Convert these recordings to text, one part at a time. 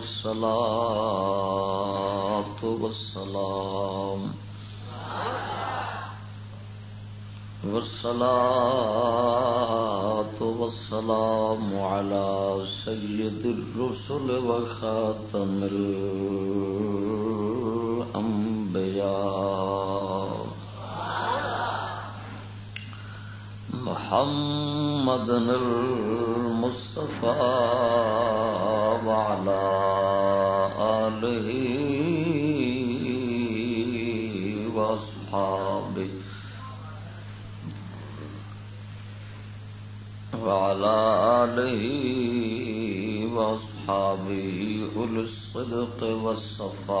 والصلاة والسلام. والصلاة والسلام على سيد الرسل وخاتم الأنبياء. محمد المصطفى وعلى آله وأصحابه وعلى آله وأصحابه أولي الصدق والصفاء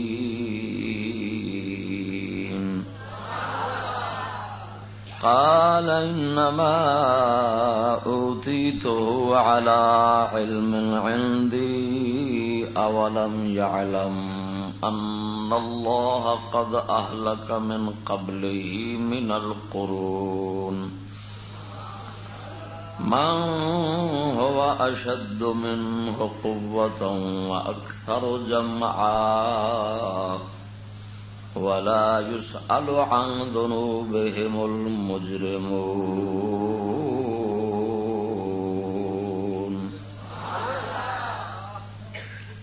قال إنما أوتيته على علم عندي أولم يعلم أن الله قد أهلك من قبله من القرون. من هو أشد منه قوة وأكثر جمعا. ولا يسأل عن ذنوبهم المجرمون.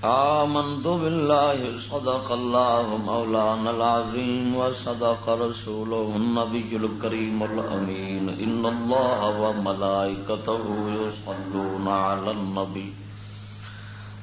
آمنت بالله، صدق الله مولانا العظيم وصدق رسوله النبي الكريم الأمين. إن الله وملائكته يصلون على النبي.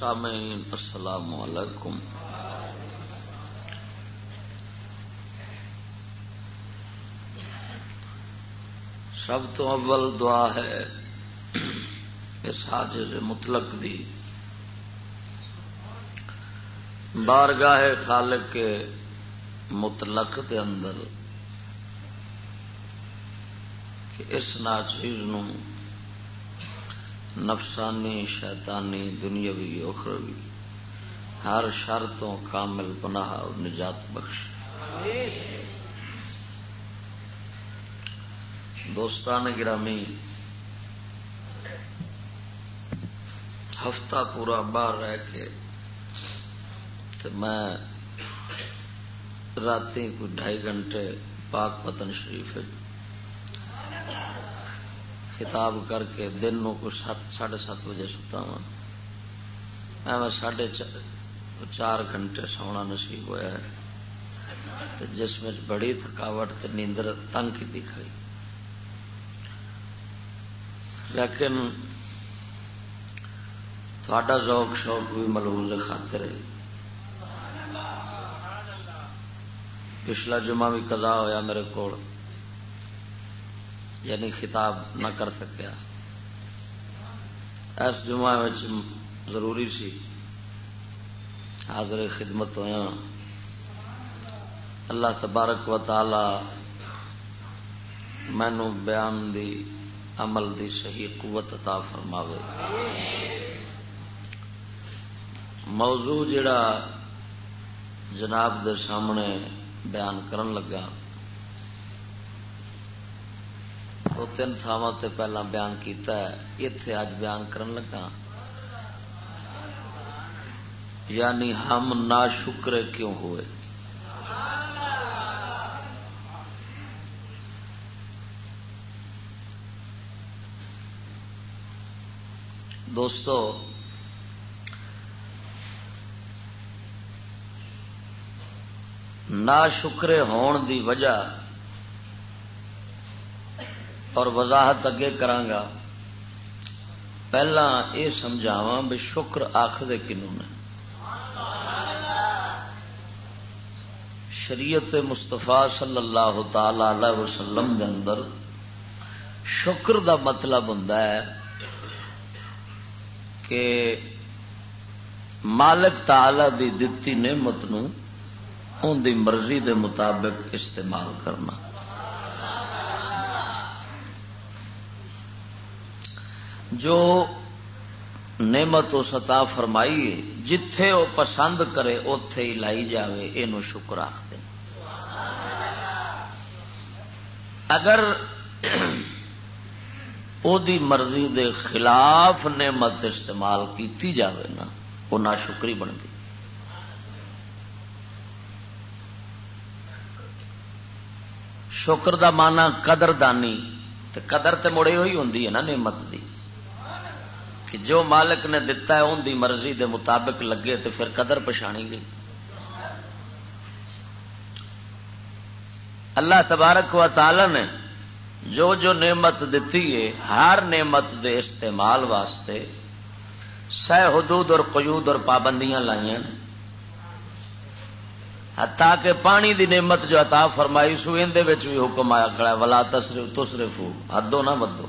سامعین، السلام علیکم۔ سب تو اول دعا ہے اس حاجز مطلق دی۔ بارگاہ خالق کے مطلق دے اندر کہ اس ناچیز نو نفسانی، شیطانی، دنیاوی، اخروی، ہر شر تو کامل پناہ اور نجات بخش دوستان گرامی، ہفتہ پورا باہر رہ کے تو میں رات کوئی ڈھائی گھنٹے پاک پتن شریف کتاب کر کے دن نو کو سات ساڑھے سات بجے ستا ہوا میں ساڑھے چار گھنٹے سونا نصیب ہوا ہے۔ جس میں بڑی تھکاوٹ نیندر تنگ کی دکھائی لیکن تھوڑا ذوق شوق بھی ملوز خاطر ہے۔ پچھلا جمعہ بھی قضا ہویا میرے کو یعنی خطاب نہ کر سکیا اس جمعہ ضروری سی۔ حاضر خدمت ہوا اللہ تبارک و تعالی مینو بیان دی، عمل دی صحیح قوت عطا فرماوے۔ موضوع جڑا جناب دے سامنے بیان کرن لگا۔ وہ تین تھاواں تے پہلا بیان کیتا ہے اتے اج بیان کرن لگا یعنی ہم نا شکر کیوں ہوئے دوستو نا شکرے ہون دی وجہ اور وضاحت اگے کرانگا۔ پہلا یہ سمجھاوا بھی شکر آخر کنوں نے شریعت مستفا صلی اللہ تعالی علیہ وسلم دے اندر شکر دا مطلب ہوں کہ مالک تعالی دی دتی نعمت نو ان دی مرضی دے مطابق استعمال کرنا۔ جو نعمت و ستا فرمائی جتھے وہ پسند کرے اتے ہی لائی جاوے یہ شکر آخ اگر او دی مرضی دے خلاف نعمت استعمال کیتی جاوے نا وہ نہ شکری بنتی۔ شکر دا مانا قدر دانی تے قدر تے مڑے ہوئی ہوں نا نعمت دی۔ کہ جو مالک نے دتا ہے ان دی مرضی دے مطابق لگے تے پھر قدر پچھانی گئی۔ اللہ تبارک و تعالی نے جو جو نعمت دیتی ہے، ہر نعمت دے استعمال واسطے سہ حدود اور قیود اور پابندیاں لائیں حتیٰ کہ پانی دی نعمت جو عطا فرمائی سو، اندے وچ بھی حکم آیا کھڑا ہے ولا تصرف تصرفو حدو نہ مدو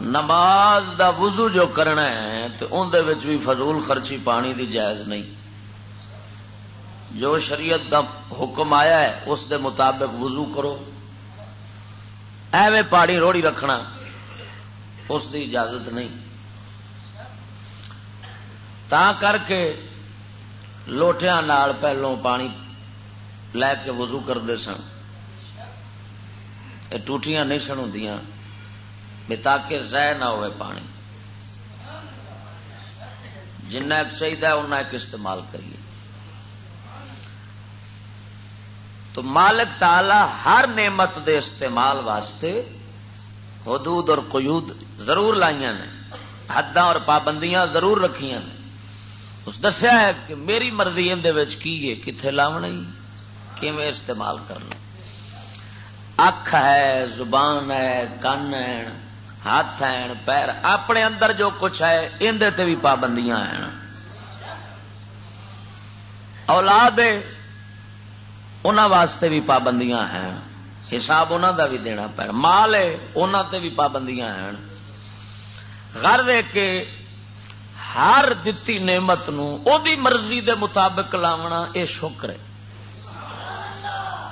نماز دا وضو جو کرنا ہے، تو اندے وچ بھی فضول خرچی پانی دی جائز نہیں۔ جو شریعت دا حکم آیا ہے، اس دے مطابق وضو کرو۔ ایویں پاڑی روڑی رکھنا اس دی اجازت نہیں۔ تا کر کے لوٹیا نال پہلوں پانی لے کے وضو کرتے سن۔ ٹوٹیاں نہیں سن ہوں تاکہ زہ نہ ہوئے پانی۔ جنہ ایک چاہیے اُنہ ایک استعمال کریے۔ تو مالک تعالی ہر نعمت دے استعمال واسطے حدود اور قیود ضرور لائیا نے۔ حداں اور پابندیاں ضرور رکھیاں نے۔ اس دسیا ہے کہ میری مرضی اندر کی ہے کتنے لاؤنا کیون استعمال کرنا۔ اکھ ہے، زبان ہے، کن ہے ہاتھ ہیں، پیر، اپنے اندر جو کچھ ہے، اندر تے بھی پابندیاں ہیں۔ اولاد انہوں واسطے بھی پابندیاں ہیں۔ حساب انہوں دا بھی دینا پڑ مال ہے انہوں تے بھی پابندیاں ہیں۔ گھر دیکھ کے ہر دتی نعمت نو، او دی مرضی دے مطابق لاونا، اے شکر ہے۔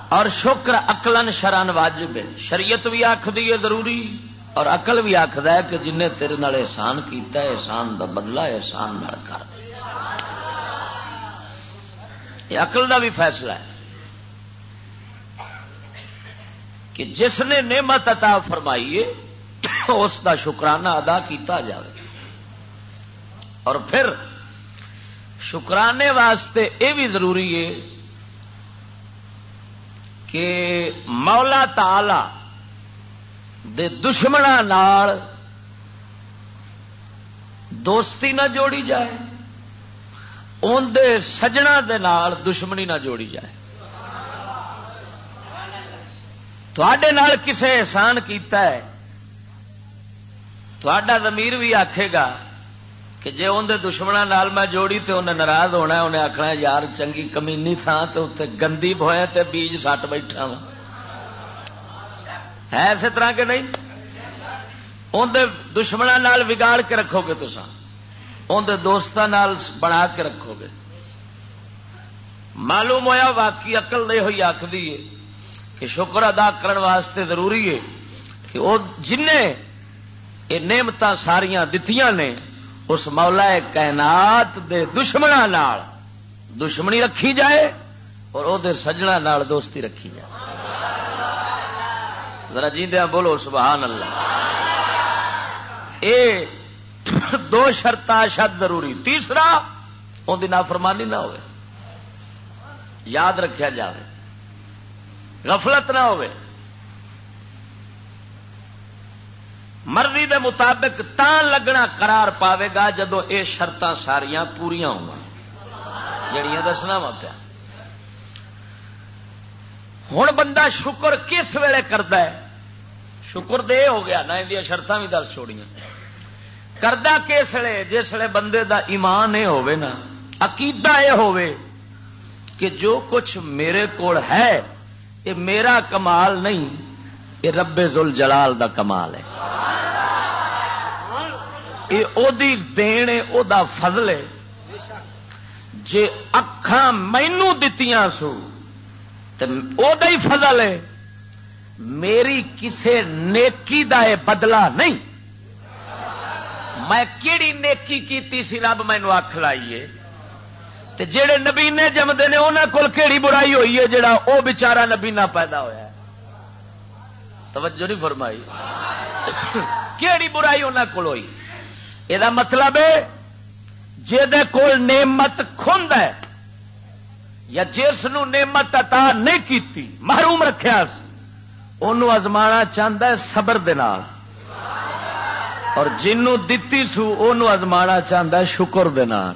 اور شکر اقلن شران واجب ہے۔ شریعت بھی آخری ہے ضروری۔ اور اقل بھی آخد ہے کہ جن تیرے نال احسان کیتا ہے، احسان دا بدلہ احسان نال کر۔ یہ اقل دا بھی فیصلہ ہے کہ جس نے نعمت عطا فرمائیے اس دا شکرانہ ادا کیتا جائے اور پھر شکرانے واسطے یہ بھی ضروری ہے کہ مولا تالا نال دوستی نہ جوڑی جائے اندر سجنا دے نال دشمنی نہ جوڑی جائے۔ تھوڑے نال کسے احسان کیتا ہے تھوڑا ضمیر بھی آکھے گا کہ جی اندر دشمنوں میں جوڑی تو انہیں ناراض ہونا انہیں آخنا یار چنگی کمینی تھان تو اتنے گندی بویا تے بیج سٹ بیٹھا وا ہے اسی طرح کے نہیں؟ اندر دشمنوں بگاڑ کے رکھو گے تو اندر دوستوں بنا کے رکھو گے۔ معلوم ہوا واقعی اقل نہیں ہوئی آخری ہے کہ شکر ادا کرنے واسطے ضروری ہے کہ وہ جن یہ نعمت ساریا دتیاں نے، اس مولا کائنات دے دشمنوں دشمنی رکھی جائے اور وہ سجنا دوستی رکھی جائے۔ ذرا جیندیا بولو سبحان اللہ اے دو شرط شد ضروری، تیسرا ان کی نافرمانی نہ ہو یاد رکھا جائے غفلت نہ ہو مرضی دے مطابق تا لگنا قرار پاوے گا جدو یہ شرط ساریا پوریا ہو جڑیاں دسنا وا پیا۔ ہوں بندہ شکر کس ویلے کرتا ہے؟ شکر دے ہو گیا نہ اندیا شرط بھی دس چھوڑیاں۔ کردہ کس ویلے؟ جس ویلے بندے دا ایمان یہ ہوے نا، عقیدہ یہ ہوے کہ جو کچھ میرے کول ہے یہ میرا کمال نہیں یہ رب زل جلال دا کمال ہے یہ او دی دین ہے او دا فضل ہے جے اکھاں مینو دتیاں سو ہی فضل ہے۔ میری کسے نیکی دا اے بدلہ نہیں۔ میں کیڑی نیکی کیتی سی رب مینو اکھ لائیے۔ تے جڑے نبینے جمدے نے انہاں کول کیڑی برائی ہوئی ہے جڑا او بیچارہ نبینا پیدا ہویا ہے۔ توجہ نہیں فرمائی۔ کیڑی برائی انہاں کول ہوئی۔ یہ مطلب ہے جے کول نعمت کھند ہے۔ یا جس نعمت عطا نہیں کیتی، محروم رکھیا انہوں ازمانا چاہتا ہے صبر دنال اور جنوں دتی سو انہوں ازمانا چاہتا ہے شکر دنال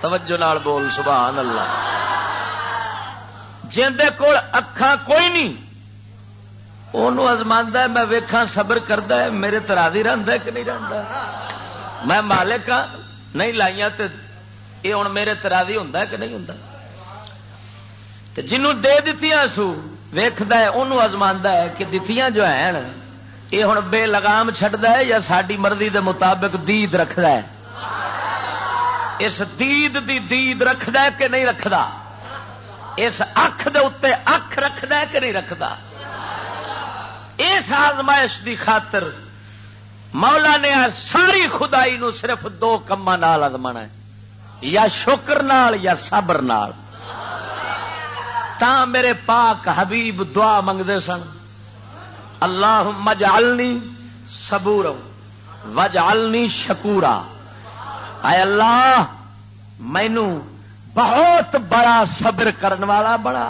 توجہ نال بول، سبحان اللہ۔ جندے کول اکھاں کوئی نہیں۔ انہوں ازما میں ویکھاں صبر کرتا ہے، میرے تراضی رہتا ہے کہ نہیں رہتا میں مالک ہاں نہیں لائیاں تے یہ ہوں میرے تراضی ہوں کہ نہیں ہوں جنوں دے دتیاں سو ویکد انہوں ازما ہے کہ دتیاں جو ہیں یہ ہوں بے لگام چڈتا ہے یا ساری مرضی دے مطابق دید رکھد ہے؟ اس دید دی دید رکھد ہے کہ نہیں رکھدا؟ اس اکھ دے اتنے اکھ رکھد ہے کہ نہیں رکھدا؟ اس آزمائش دی خاطر مولا نے ساری خدائی نو صرف دو کما نال ہے۔ یا شکر نال یا صبر نال. تا میرے پاک حبیب دعا منگتے سن. اللہ مجعلنی سبور وجعلنی شکورا. اے اللہ، مینو بہت بڑا صبر کرنے والا بنا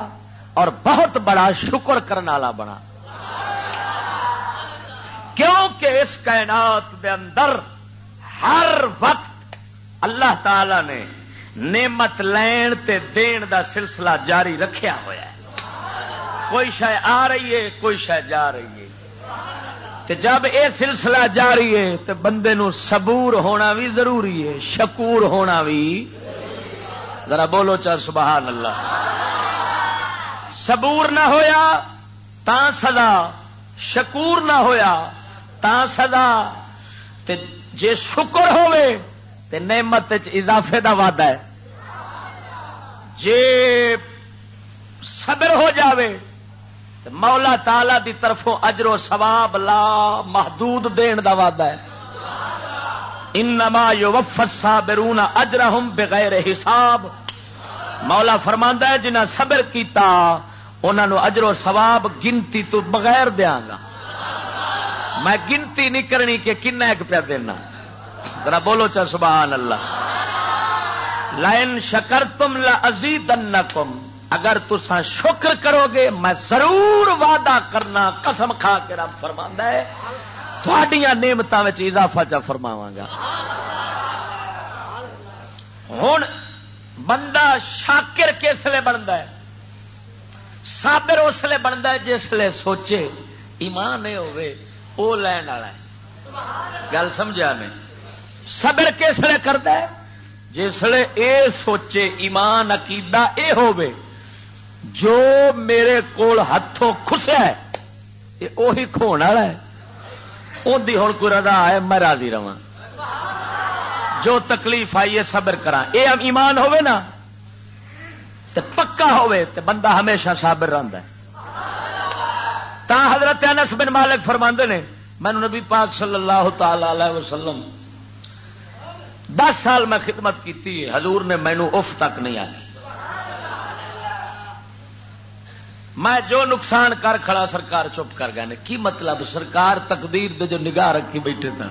اور بہت بڑا شکر کرنے والا بنا. کیونکہ اس کائنات دے اندر ہر وقت اللہ تعالی نے نعمت لین تے دین دا سلسلہ جاری رکھیا ہوا ہے۔ کوئی شہ آ رہی ہے، کوئی شہ جا رہی ہے۔ تے جب اے سلسلہ جاری ہے تو بندے نو صبور ہونا بھی ضروری ہے، شکور ہونا بھی۔ ذرا بولو چل سبحان اللہ۔ صبور نہ ہویا تا سزا، شکور نہ ہویا تا سزا۔ تے جے شکر ہوے تے نعمت اضافے دا وعدہ ہے۔ جے صبر ہو جاوے تے مولا تالا دی طرفوں اجر و ثواب لا محدود دین دا وعدہ ہے۔ انما یوفى الصابرون اجرهم بغیر حساب۔ مولا فرماندا ہے جنہ صبر کیتا، انہاں نو اجر و ثواب گنتی تو بغیر دیاں گا۔ میں گنتی نہیں کرنی کہ کن ایک پیا دینا۔ ذرا بولو چا سبحان اللہ۔ لائن شکر تم لزی اگر تسا شکر کرو گے، میں ضرور وعدہ کرنا، قسم کھا کے رب فرما ہے۔ تھوڑیاں نعمتوں میں اضافہ چا فرماوا گا۔ ہوں بندہ شاکر کس لیے بنتا ہے؟ سابر اس لیے بنتا ہے جس لیے سوچے ایمان نہیں ہوئے وہ لین والا گل سمجھا میں؟ صبر کس لیے کرتا جسے اے سوچے ایمان عقیدہ اے ہوے جو میرے کول ہاتھوں خسیا ہے یہ وہی کھونے والا ہے۔ اندی ہوں کوئی رضا ہے میں راضی رہا جو تکلیف آئی ہے صبر کرا یہ ایمان ہوے نا، تے پکا ہوے تے بندہ ہمیشہ صابر رہتا ہے۔ تا حضرت انس بن مالک فرما نے مینو نبی پاک صلی اللہ تعالی وسلم دس سال میں خدمت کی حضور نے مینو اف تک نہیں آئی۔ میں جو نقصان کر کھڑا سرکار چپ کر گئے کی مطلب سرکار تقدیر دے جو نگاہ رکھی بیٹھے تھے؟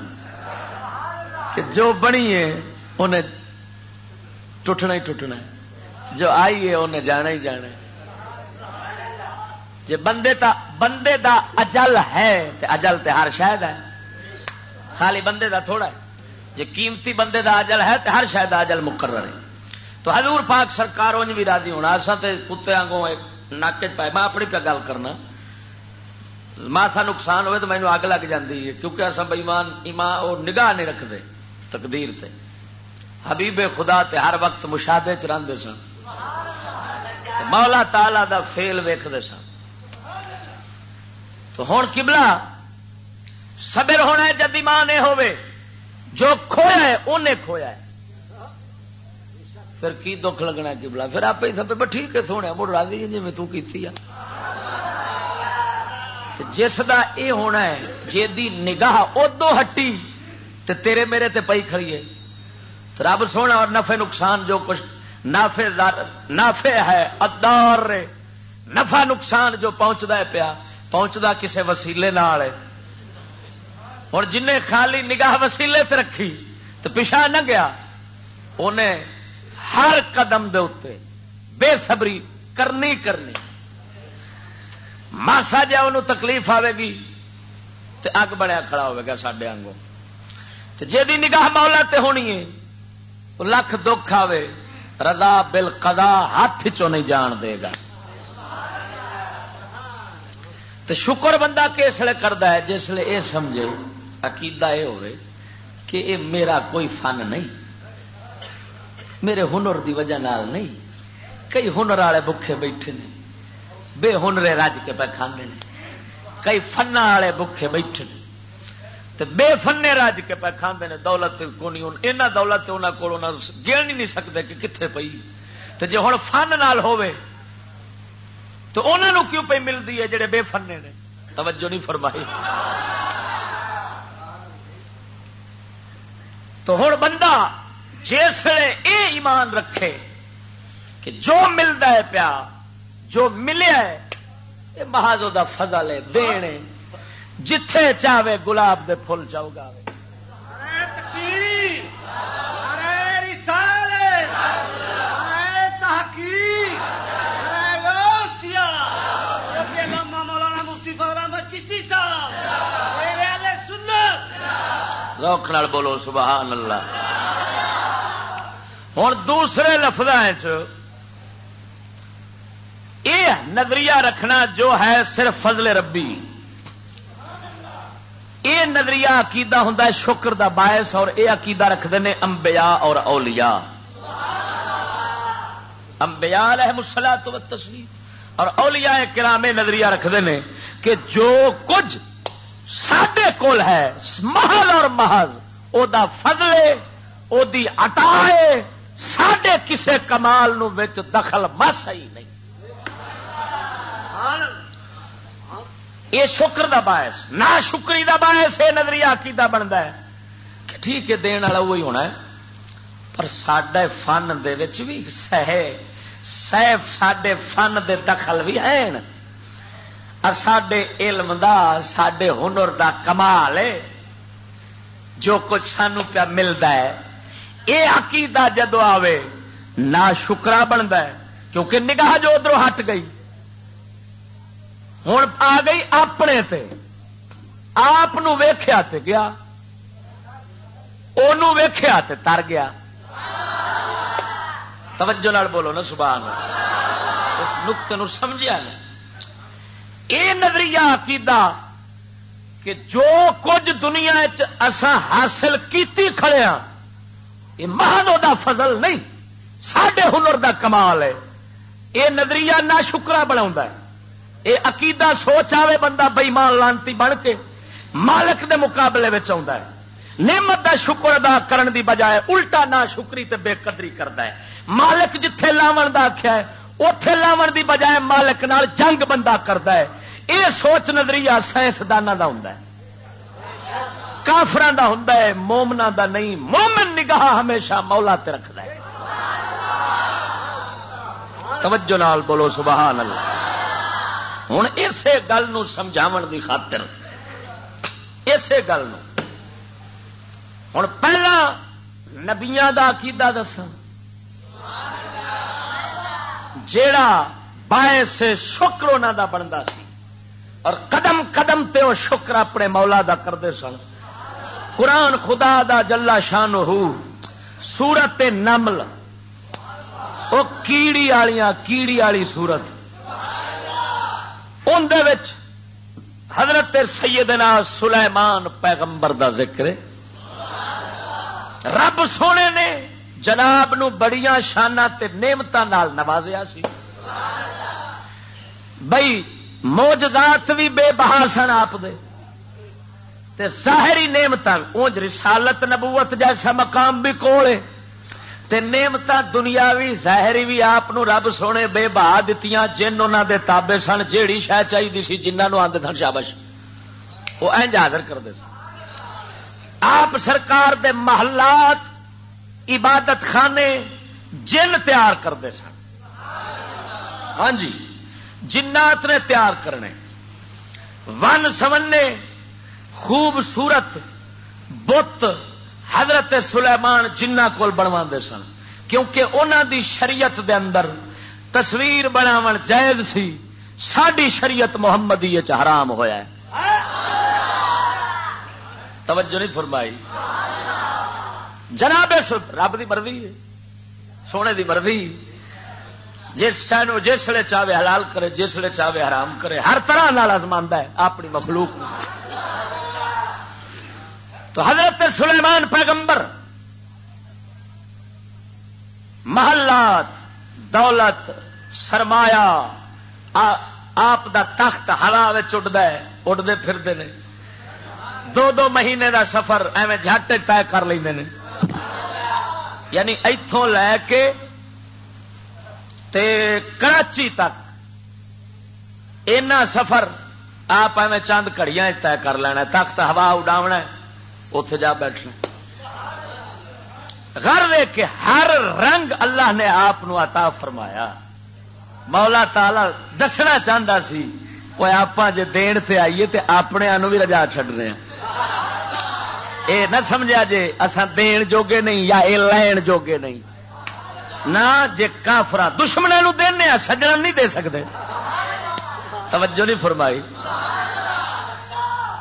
کہ جو بنی ہے، انہیں ٹوٹنا ہی ٹوٹنا جو آئی ہے، انہیں جانا ہی جانا جی بندے تا، بندے دا اجل ہے اجل تے ہر شاید ہے۔ خالی بندے دا تھوڑا ہے۔ جی قیمتی بندے دا اجل ہے تو ہر شاید اجل مقرر ہے۔ تو حضور پاک سرکار انج بھی راضی ہونا اصا تو کتے آگوں ناکے پائے۔ میں اپنی پہ گل کرنا۔ ماتھا نقصان ہوئے تو مینو اگ لگ جاتی ہے کیونکہ اصا بےمان ایمان وہ نگاہ نہیں رکھتے تقدیر تے۔ حبیب خدا تے ہر وقت مشاہدے چ رہتے سن۔ مولا تالا دا فیل ویختے سن۔ تو ہوں کبلا سبر ہونا جد ایمان یہ ہوئے جو کھویا ہے انہیں کھویا ہے۔ پھر کی دکھ لگنا کبلا پھر آپ ہی سب ٹھیک ہے، سونے، مڑ راضی جی, جی میں تھی جس دا اے ہونا ہے جی نگاہ ادو ہٹی، تے تیرے میرے تے پئی کھڑی ہے۔ رب سونا اور نفع نقصان جو کچھ نافے نافے ہے، ادار نفع نقصان جو پہنچتا ہے پیا پہنچتا کسے وسیلے نال ہے۔ ہوں جن خالی نگاہ وسیلے تے رکھی تو پچھا نہ گیا، انہیں ہر قدم دے اتے بے صبری کرنی کرنی۔ ماسا جا ان تکلیف آئے گی تو اگ بڑا کھڑا ہوئے گا سڈے آنگوں۔ جی نگاہ مولا تے ہونی ہے لکھ دکھ آوے، رضا بل قضا ہاتھ چو نہیں جان دے گا۔ تو شکر بندہ کس لیے کرتا ہے، جس لیے یہ سمجھے عقیدہ یہ ہوئے کہ یہ میرا کوئی فن نہیں، میرے ہنر دی وجہ نال نہیں۔ کئی ہنر والے بکھے بیٹھے نے، بے ہنرے رج کے پہ کھانے نے۔ کئی فن والے بکھے بیٹھے نے، تے بے فنے رج کے پہ کھانے نے۔ دولت کو نہیں دولت انہوں کو گن ہی نہیں سکتے کہ کتنے پی تو جی ہوں فن نال ہوئے تو انہوں کیوں پہ ملتی ہے جڑے بے فنے نے؟ توجہ نہیں فرمائی۔ تو ہوں بندہ جس اے ایمان رکھے کہ جو ملتا ہے پیا، جو ملیا ہے یہ مہاجو کا فضل ہے، دین جتھے چاہے گلاب دے پھول چاہے گا روک بولو، سبحان اللہ۔ ہوں دوسرے لفظ یہ نظریہ رکھنا جو ہے صرف فضل ربی۔ یہ نظریہ عقیدہ ہوں شکر دا باعث اور یہ عقیدہ رکھتے ہیں امبیا اور اولیاء۔ امبیا علیہ مسلا تو تصویر اور اولیاء کرام نظریہ رکھتے ہیں کہ جو کچھ سڈے کول ہے، محل اور محض۔ او دا فضل او دی عطا ہے۔ سڈے کسے کمال نو دخل مس ہی نہیں۔ یہ شکر دا باعث نہ شکری دا باعث یہ نظریہ کیدا بنتا ہے۔ کہ ٹھیک ہے، دین والا وہی ہونا ہے۔ پر سڈے فن دے بھی سہ سڈے فن دے دخل بھی ہے سڈے علم دا سڈے ہنر دا کمال ہے جو کچھ سانو پیا ملتا ہے یہ عقیدہ جدو آوے نہ شکرا بنتا ہے کیونکہ نگاہ جو ادھر ہٹ گئی ہوں آ گئی اپنے تے آپ ویخیا گیا ویخیا تر گیا توجہ بولو نا سبحان اس نقطے سمجھا یہ نظریہ عقیدہ کہ جو کچھ دنیا اسا حاصل کیتی کھڑے ہاں یہ مہانو دا فضل نہیں سڈے ہنر دا کمال ہے۔ یہ نظریہ نہ شکرا بنا یہ عقیدہ سوچ آئے بندہ بئیمان لانتی بن کے مالک دے مقابلے میں ہے۔ نعمت دا شکر ادا کرن دی بجائے الٹا نہ شکری تے بے قدری کرتا ہے۔ مالک جتھے لاون دا آخیا ہے اتے لاون دی بجائے مالک نال جنگ بندہ کرتا ہے۔ یہ سوچ نظریہ سائنسدانوں کا ہوں کافران کا ہوں مومنا دا نہیں۔ مومن نگاہ ہمیشہ مولا تے رکھد ہے۔ توجہ نال بولو سبحان اللہ ہوں اسی گل سمجھاو دی خاطر اسی گل ہوں پہلا نبیا کا عقیدہ دسا جیڑا باعث شکر انہوں دا بنتا سی اور قدم قدم تے وہ شکر اپنے مولا دا کرتے سن۔ قرآن خدا دا جلا شان ہو سورت نمل۔ وہ کیڑی والیاں کیڑی والی سورت۔ اندر حضرت سیدنا سلیمان پیغمبر دا ذکر رب سونے نے جناب نو بڑیاں شانہ تے نعمت نوازیا سی۔ بھائی موجزات بھی بے بہا سن آپ دے۔ تے ظاہری نعمت اونج رسالت نبوت جیسا مقام بھی کولے۔ تے نعمت دنیاوی، ظاہری بھی آپ رب سونے بے بہا دیتی جن انہوں دے تابے سن، جیڑی شہ چاہیے سی جنہوں آدھے سن شابش۔ وہ اینج حاضر کرتے سن۔ آپ سرکار دے محلات عبادت خانے جن تیار کرتے سن۔ ہاں جی جنات نے تیار کرنے۔ ون سمنے خوبصورت بت حضرت سلیمان جنہ کول بنوا سن۔ کیونکہ انہوں دی شریعت دے اندر تصویر بناو جائز سی۔ ساری شریعت محمد حرام ہویا ہے۔ توجہ نہیں فرمائی۔ جناب رب دی مرضی ہے، سونے دی مرضی جس جسے چاہے حلال کرے جسے چاہے حرام کرے، ہر طرح نال ہے، اپنی مخلوق تو حضرت سلیمان پیغمبر، محلات، دولت، سرمایہ آپ دا تخت ہلا اڈتا ہے اڈتے پھرتے ہیں دو دو مہینے دا سفر ایویں جٹ طے کر لیں یعنی اتوں لے کے تے کراچی تک اینا سفر آپ ایویں چند کڑیاں طے کر لینا تخت ہوا اڈاونا اتے جا بیٹھنا گھر وے کے ہر رنگ اللہ نے آپ عطا فرمایا۔ مولا تالا دسنا چاہتا سی وہ آپ جی دین تے آئیے تے اپنے بھی رجا چڈ رہے ہیں۔ اے نہ سمجھا جے اسا دین جوگے نہیں یا اے لین جوگے نہیں۔ نہ جے کافرا دشمنوں دینا سجنا نہیں دے سکتے توجہ نہیں فرمائی۔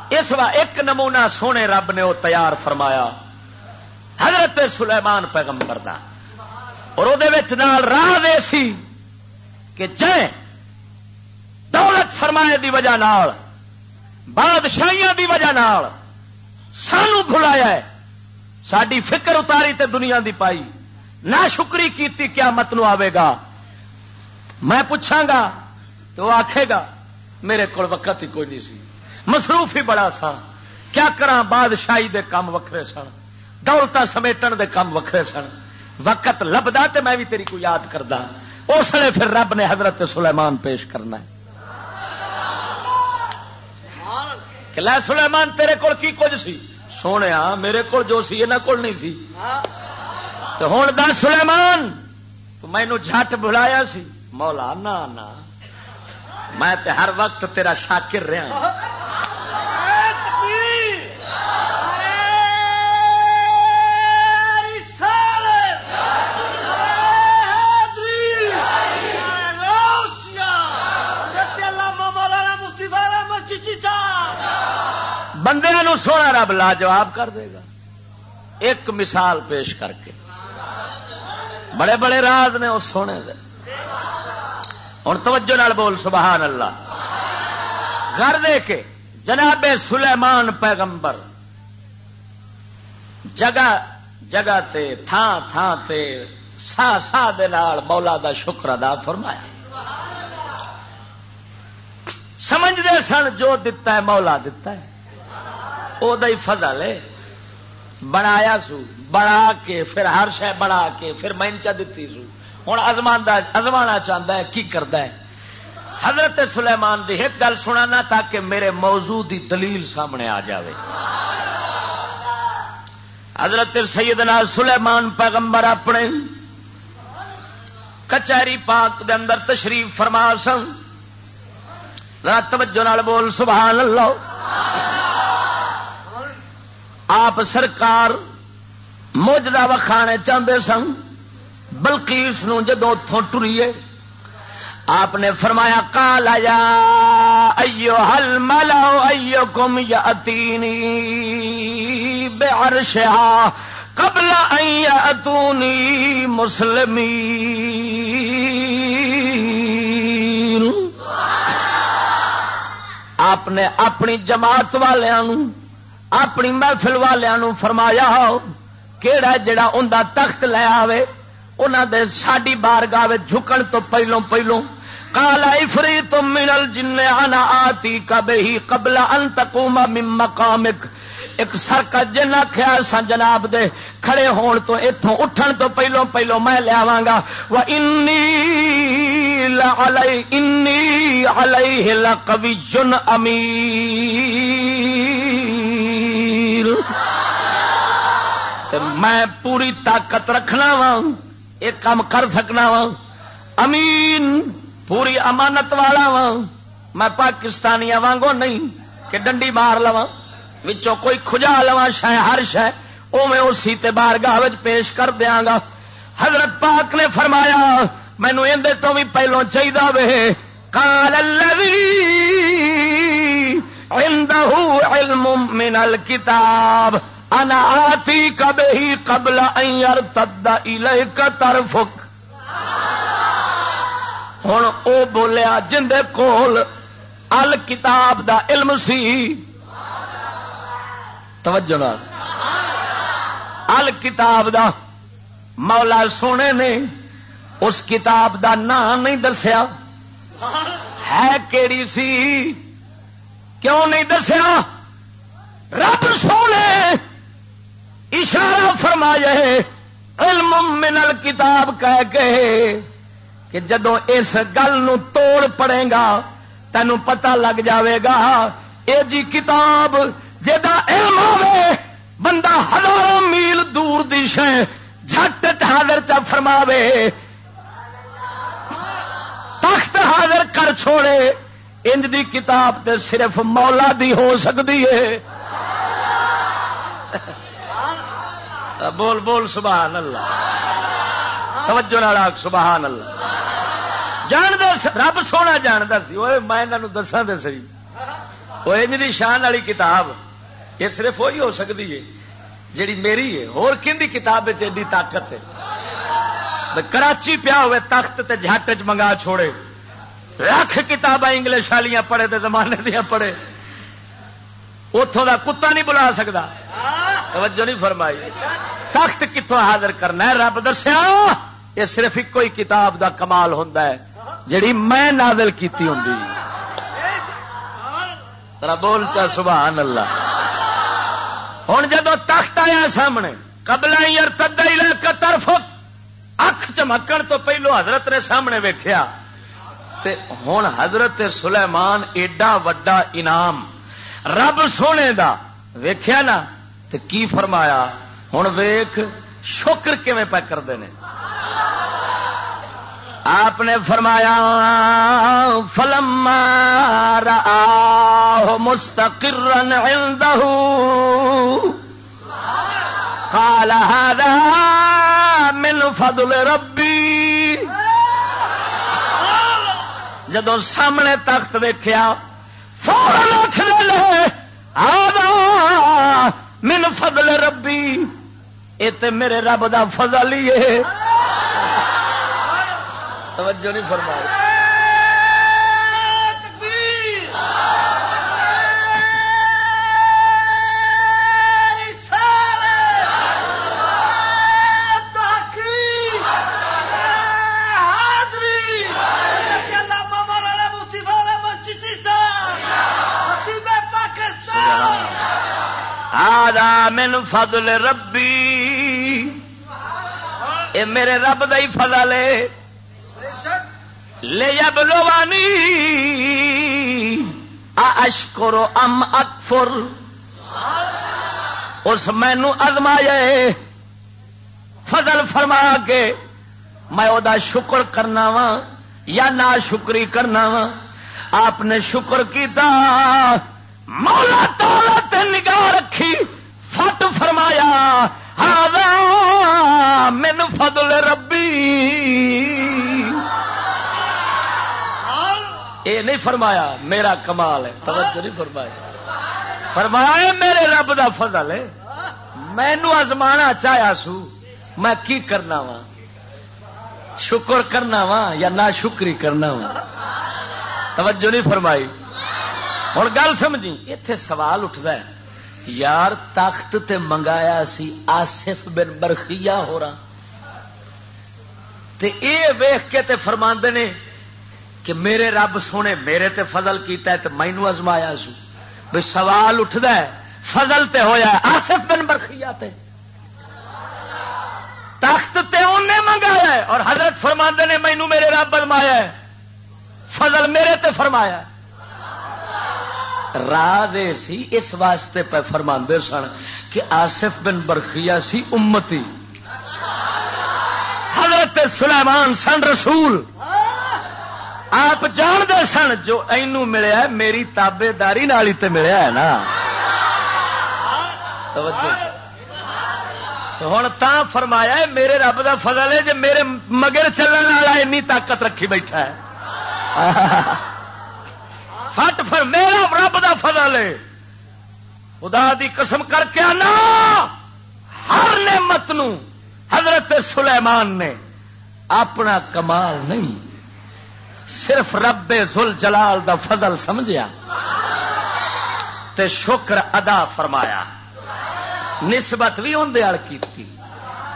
اس وا ایک نمونہ سونے رب نے وہ تیار فرمایا۔ حضرت سلیمان پیغمبر دا۔ اور وہ راہ سی کہ جائیں۔ دولت فرمائے دی وجہ نال، بادشاہیاں دی وجہ نال۔ سانو بلایا ہے۔ ساری فکر اتاری تے دنیا دی پائی۔ نہ شکری کیتی کیا مت نو آئے گا۔ میں پوچھا گا تو وہ آخے گا، میرے کو وقت ہی کوئی نہیں سی۔ مصروف ہی بڑا سا کیا کرا بادشاہی دے کام وکھرے سن؟ دولت سمیٹن دے کام وکھرے سن۔ وقت لبدا تے میں بھی تیری کو یاد کردا۔ اس لیے پھر رب نے حضرت سلیمان پیش کرنا ہے۔ کہ لے سلیمان، تیرے کول کی کچھ سی؟ سونے، میرے کول جو سی یہاں کول نہیں سی۔ تو ہوں دس، سلیمان، تو مینو جھٹ بلایا سی۔ مولا نا نا میں تے ہر وقت تیرا شاکر رہا بندے سونا رب لاجواب کر دے گا۔ ایک مثال پیش کر کے۔ بڑے بڑے راز نے وہ سونے دے۔ ہوں توجہ نال بول، سبحان اللہ۔ گھر دے کے جناب سلیمان پیغمبر۔ جگہ جگہ تے تھان تھان تے سا سا دے نال مولا دا شکر ادا فرمایا سمجھتے سن جو دتا ہے، مولا دتا ہے۔ وہ فضل ہے۔ بنایا سو، بنا کے، پھر ہر شہ بنا کے، پھر مینچا دیتی سو۔ ہوں ازمان ازمانا چاہتا ہے، کی کرتا ہے؟ حضرت سلیمان دی ایک گل سنانا تاکہ میرے موضوع دی دلیل سامنے آ جاوے۔ حضرت سیدنا سلیمان پیغمبر اپنے کچہری پاک دے اندر تشریف فرما سن۔ توجہ نال بول، سبحان اللہ۔ آپ سرکار موجدہ وکھانے چاہتے سن بلکیس جدو اتوں ٹریے، آپ نے فرمایا کالا یا ایو حل ملا ایو کم یا اتینی بے عرشہ قبل اتونی مسلمی آپ نے اپنی جماعت والوں اپنی محفل والوں فرمایا کہڑا جڑا ان تخت لے آوے؟ انہوں دے ساڈی بار گاہ جھکن تو پہلوں پہلوں کالا افری تم منل جن آنا آتی کبھی ہی قبل ان تکوما من مقامک۔ ایک سرکا جن آخیا سا جناب دے، کھڑے ہون تو اتوں اٹھن تو پہلو پہلو میں لیا گا وہ انی علیہ لقوی جن امیر میں پوری طاقت رکھنا وا، ایک کام کر سکنا وا۔ امین، پوری امانت والا وا۔ میں پاکستانیاں وانگو نہیں کہ ڈنڈی مار لوا وچوں کوئی کھجا لوا شہ ہر شہ او میں اسی تے بار گاہ پیش کر دیاں گا۔ حضرت پاک نے فرمایا مینو اندر تو بھی پہلو چاہیے وے۔ کال علم من الكتاب. انا آتی کب ہی قبل ار تدا طرفک ہوں او بولیا جندے کول ال کتاب دا علم سی۔ توجہ ال کتاب دا مولا سونے نے اس کتاب دا نام نہیں دسیا۔ ہے کیڑی سی؟ کیوں نہیں دسیا؟ رب سونے اشارہ فرما علم من کتاب کہہ کے کہ جدو اس گل نو توڑ پڑے گا تینوں پتہ لگ جاوے گا، اے جی کتاب جا ہوے بندہ ہزاروں میل دور دش جٹ حاضر چا فرماوے، تخت حاضر کر چھوڑے۔ انج دی کتاب تے صرف مولا دی ہو سکتی ہے۔ بول بول، سبحان اللہ۔ توجہ نال سبحان اللہ۔ جان رب سونا جانتا سی۔ میں دساں دے سی وہ انج شان والی کتاب، یہ صرف وہی ہو سکتی ہے، جیڑی میری ہے۔ اور کی کتاب ایڈی طاقت ہے؟ کراچی پیا ہوئے، تخت تے جھٹ چ منگا چھوڑے۔ لکھ کتاباں انگلش والیاں پڑھے تے زمانے دیا پڑھے۔ اتوں دا کتا نہیں بلا سکتا توجہ نہیں فرمائی۔ تخت کتوں حاضر کرنا ہے؟ رب دسیا، یہ صرف ایک ہی کتاب دا کمال ہوتا ہے، جڑی میں نازل کیتی ہوں بول چا سبحان اللہ ہوں جدو تخت آیا سامنے کبلا یار تدا ہی طرف اکھ چمکن تو پہلو حضرت نے سامنے ویخیا ہوں حضرت سلیمان ایڈا وڈا انعام رب سونے دا ویخیا نا؟ تو کی فرمایا؟ ہوں ویخ شکر کیون پہ کرتے ہیں آپ نے فرمایا فلم مستقر قال هذا من فضل ربی جدو سامنے تخت ویخیا فورن لے آ من فضل ربی یہ تو میرے رب دا فضل ہی ہے۔ توجہ نہیں فرمائی۔ فرما من فضل ربی۔ اے میرے رب دئی فضل۔ ہے لے جب لوانی اشکرو ام اکفر۔ اس مینو ازمایا فضل فرما کے میں وہ شکر کرنا وا یا نہ شکری کرنا وا آپ نے شکر کیتا۔ مولا تولا نگاہ رکھی۔ فٹ فرمایا ہاں مینو فضل ربی. اے نہیں فرمایا، میرا کمال ہے، توجہ نہیں فرمایا فرمایا میرے رب دا فضل ہے۔ مینو ازمانا چاہیا سو، میں کی کرنا وا شکر کرنا وا یا نہ شکری کرنا وا توجہ نہیں فرمائی۔ ہوں گل سمجھی اتے سوال اٹھتا ہے۔ یار تخت تے منگایا سی، آصف بن برخیا ہو رہا تے اے ویخ کے تے فرماندے نے کہ میرے رب سونے، میرے تے فضل کیتا ہے تے مینو ازمایا سو بھائی سوال اٹھتا ہے، فضل تے ہویا ہے، آصف بن برخیا تے۔ تخت تے انہیں منگایا ہے اور حضرت فرماندے نے مینو میرے رب ازمایا ہے۔ فضل میرے تے فرمایا ہے۔ راز اے سی، اس واسطے پہ فرما سن کہ آصف بن برخیا سی امتی۔ حضرت سلیمان سن رسول۔ آپ جانتے سن جو اینو ملیا ہے، میری تابے داری نالی تے ملیا ہے نا۔ ہوں تا فرمایا ہے، میرے رب دا فضل ہے جو میرے مگر چلن والا اینی طاقت رکھی بیٹھا ہے۔ فٹ پھر میرا رب دا فضل ہے۔ خدا دی قسم کر کے آنا۔ ہر نعمت نو حضرت سلیمان نے اپنا کمال نہیں، صرف رب زل جلال دا فضل سمجھیا۔ تے شکر ادا فرمایا۔ نسبت بھی اندر کی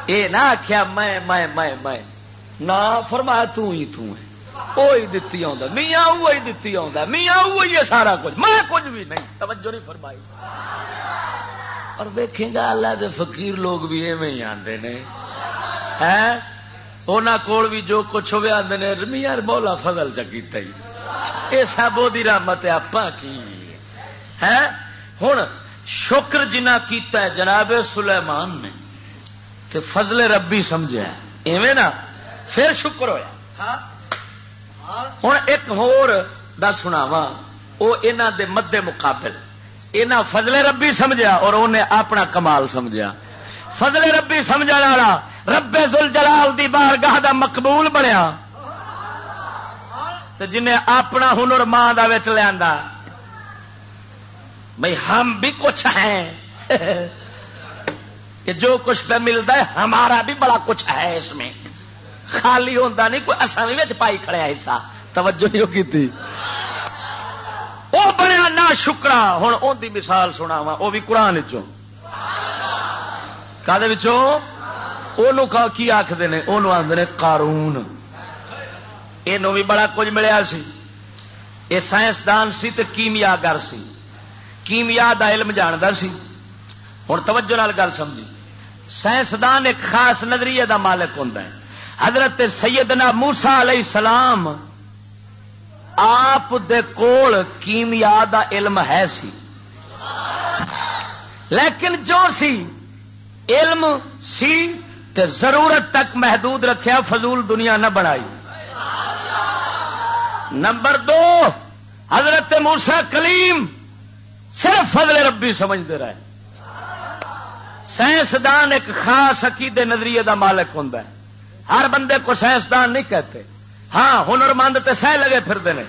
اے نہ آخیا میں میں میں میں۔ نہ فرمایا تو ہی تو ہے۔ وہی دتی آ میاں وہی دتی آ میاں وہی ہے سارا کچھ۔ میں کچھ بھی نہیں، توجہ نہیں فرمائی۔ اور ویکھے گا اللہ دے فقیر لوگ بھی ایویں ہی آتے ہیں؟ انہوں کول بھی جو کچھ ہوئے آتے ہیں میاں بولا فضل چکیتا ہی۔ یہ سب وہ رحمت آپ کی؟ ہے ہوں شکر جنا کیتا ہے، جناب سلیمان نے۔ تے فضل ربی سمجھا ایویں نا، پھر شکر ہویا۔ ہاں؟ ہوں ایک ہور دا سناوا وہ انہ دے مد مقابل۔ انہ فضل ربی سمجھا اور انہیں اپنا کمال سمجھا فضل ربی سمجھا والا رب زل جلال دی بار گاہ دا مقبول بنیا۔ جنہیں اپنا ہنر ماں دا وچ لیا بھائی ہم بھی کچھ ہیں۔ کہ جو کچھ پہ ملتا ہے، ہمارا بھی بڑا کچھ ہے اس میں۔ خالی ہوتا نہیں، کوئی اصا بھی پائی کھڑیا حصہ۔ توجہ نہیں کی تھی وہ بنیا نہ شکرا ہوں ان کی مثال سنا وا وہ بھی قرآن کا کی آخر نے؟ وہ آدھے کارون یہ بھی بڑا کچھ ملیا سی۔ یہ سائنسدان سی تو کیمیا گر سی۔ کیمیا دا علم جانتا سی۔ ہوں توجہ نال گل سمجھی۔ سائنسدان ایک خاص نظریے دا مالک ہوں حضرت سیدنا موسا علیہ السلام آپ دے کول کیمیا دا علم ہے سی۔ لیکن جو سی علم سی تے ضرورت تک محدود رکھیا، فضول دنیا نہ بنائی۔ نمبر دو، حضرت موسا کلیم صرف فضل ربی سمجھتے رہے۔ سائنسدان ایک خاص عقیدے نظریے دا مالک ہوں ہر بندے کو سائنسدان نہیں کہتے۔ ہاں ہنر مند تو سہ لگے پھرتے ہیں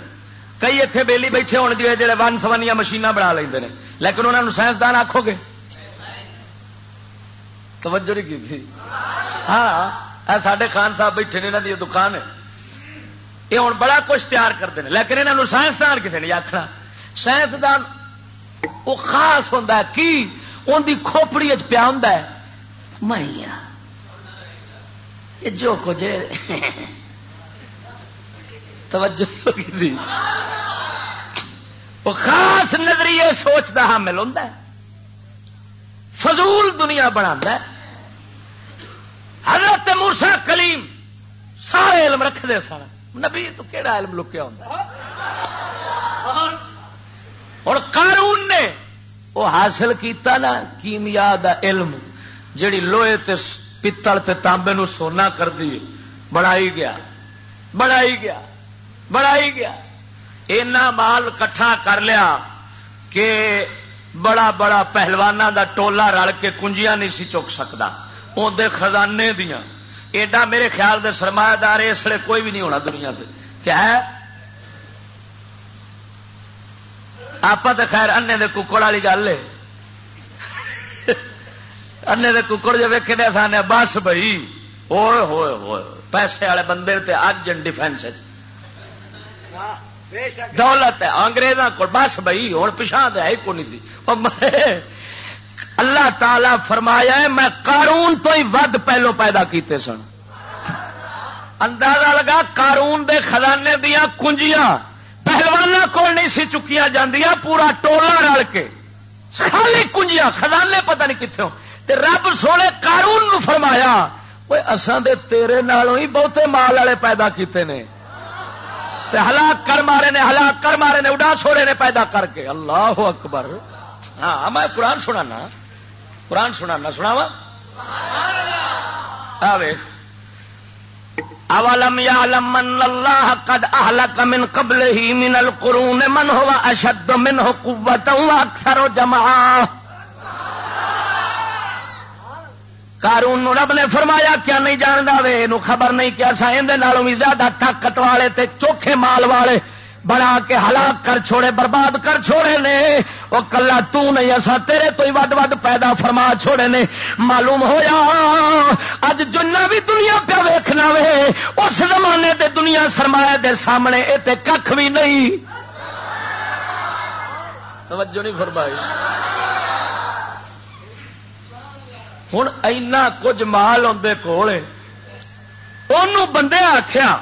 کئی اتنے بےلی بیٹھے ہونے جی جڑے ون سونیا مشین بنا لیں لیکن انہوں نے سائنسدان آخو گے۔ توجہ نہیں کی تھی۔ ہاں سارے خان صاحب بیٹھے نے یہاں دکان ہے۔ یہ ہوں بڑا کچھ تیار کرتے ہیں لیکن یہاں سائنسدان کسی نہیں آخنا سائنسدان وہ خاص ہوں کی؟ ان کی کھوپڑی پیا ہوں میں جو کچھ توجہ وہ خاص نظریے سوچتا ہاں حامل ہوں فضول دنیا بنا حضرت موسا کلیم سارے علم رکھتے سن۔ نبی تو کہڑا علم لکیا ہوں ہوں قارون نے وہ حاصل کیتا نا کیمیا دا علم، جڑی لوہے تے پتل تے تانبے نو سونا کر دی بڑائی گیا بڑائی گیا بڑائی گیا اینا مال کٹھا کر لیا کہ بڑا بڑا پہلوانا دا ٹولا رل کے کنجیاں نہیں سی چک سکتا اندر خزانے دیا ایڈا میرے خیال دے سرمایہ دار اس لیے کوئی بھی نہیں ہونا دنیا تے کیا ہے آپ تو خیر انے دے ککڑ والی گل ہے انے دے ککڑ جو ویکنے سانے بس بھائی ہوئے ہوئے ہوئے۔ پیسے والے بندے تے اج ڈیفینس دولت ہے انگریزوں کو بس بھائی ہوں پچھا دے ہی کونی سی۔ اللہ تعالی فرمایا ہے، میں قارون تو ہی ود پہلو پیدا کیتے سن۔ اندازہ لگا، قارون دے خزانے دیا کنجیاں پہلوانا کو نہیں سی چکیا جاندیاں، پورا ٹولا رل کے۔ خالی کنجیاں، خزانے پتہ نہیں کتوں تے رب سونے قارون نو فرمایا وہ اساں دے تیرے نالوں ہی بہتے مال والے پیدا کیتے نے۔ تے ہلاک کر مارے نے، ہلاک کر مارے نے اڈا سوڑے نے پیدا کر کے۔ اللہ اکبر۔ ہاں میں قرآن سنانا۔ قرآن سنانا سناوا اولم یعلم من اللہ قد اہلک من قبلہ من القرون من ہوا اشد منہ قوتا و اکثر جمعا۔ کارون رب نے فرمایا کیا نہیں جانتا وے نو خبر نہیں کیا سا اندر بھی زیادہ طاقت والے تے چوکھے مال والے بنا کے ہلاک کر چھوڑے، برباد کر چھوڑے نے۔ وہ کلا تو نہیں ایسا تیرے تو ہی ود ود پیدا فرما چھوڑے نے۔ معلوم ہویا، اج جنا بھی دنیا پہ ویکھنا وے، اس زمانے دے دنیا سرمایہ دے سامنے اے تے کھ بھی نہیں۔ توجہ نہیں فرمائی۔ ہوں اینا کچھ مال آدھے کول بندے آخیا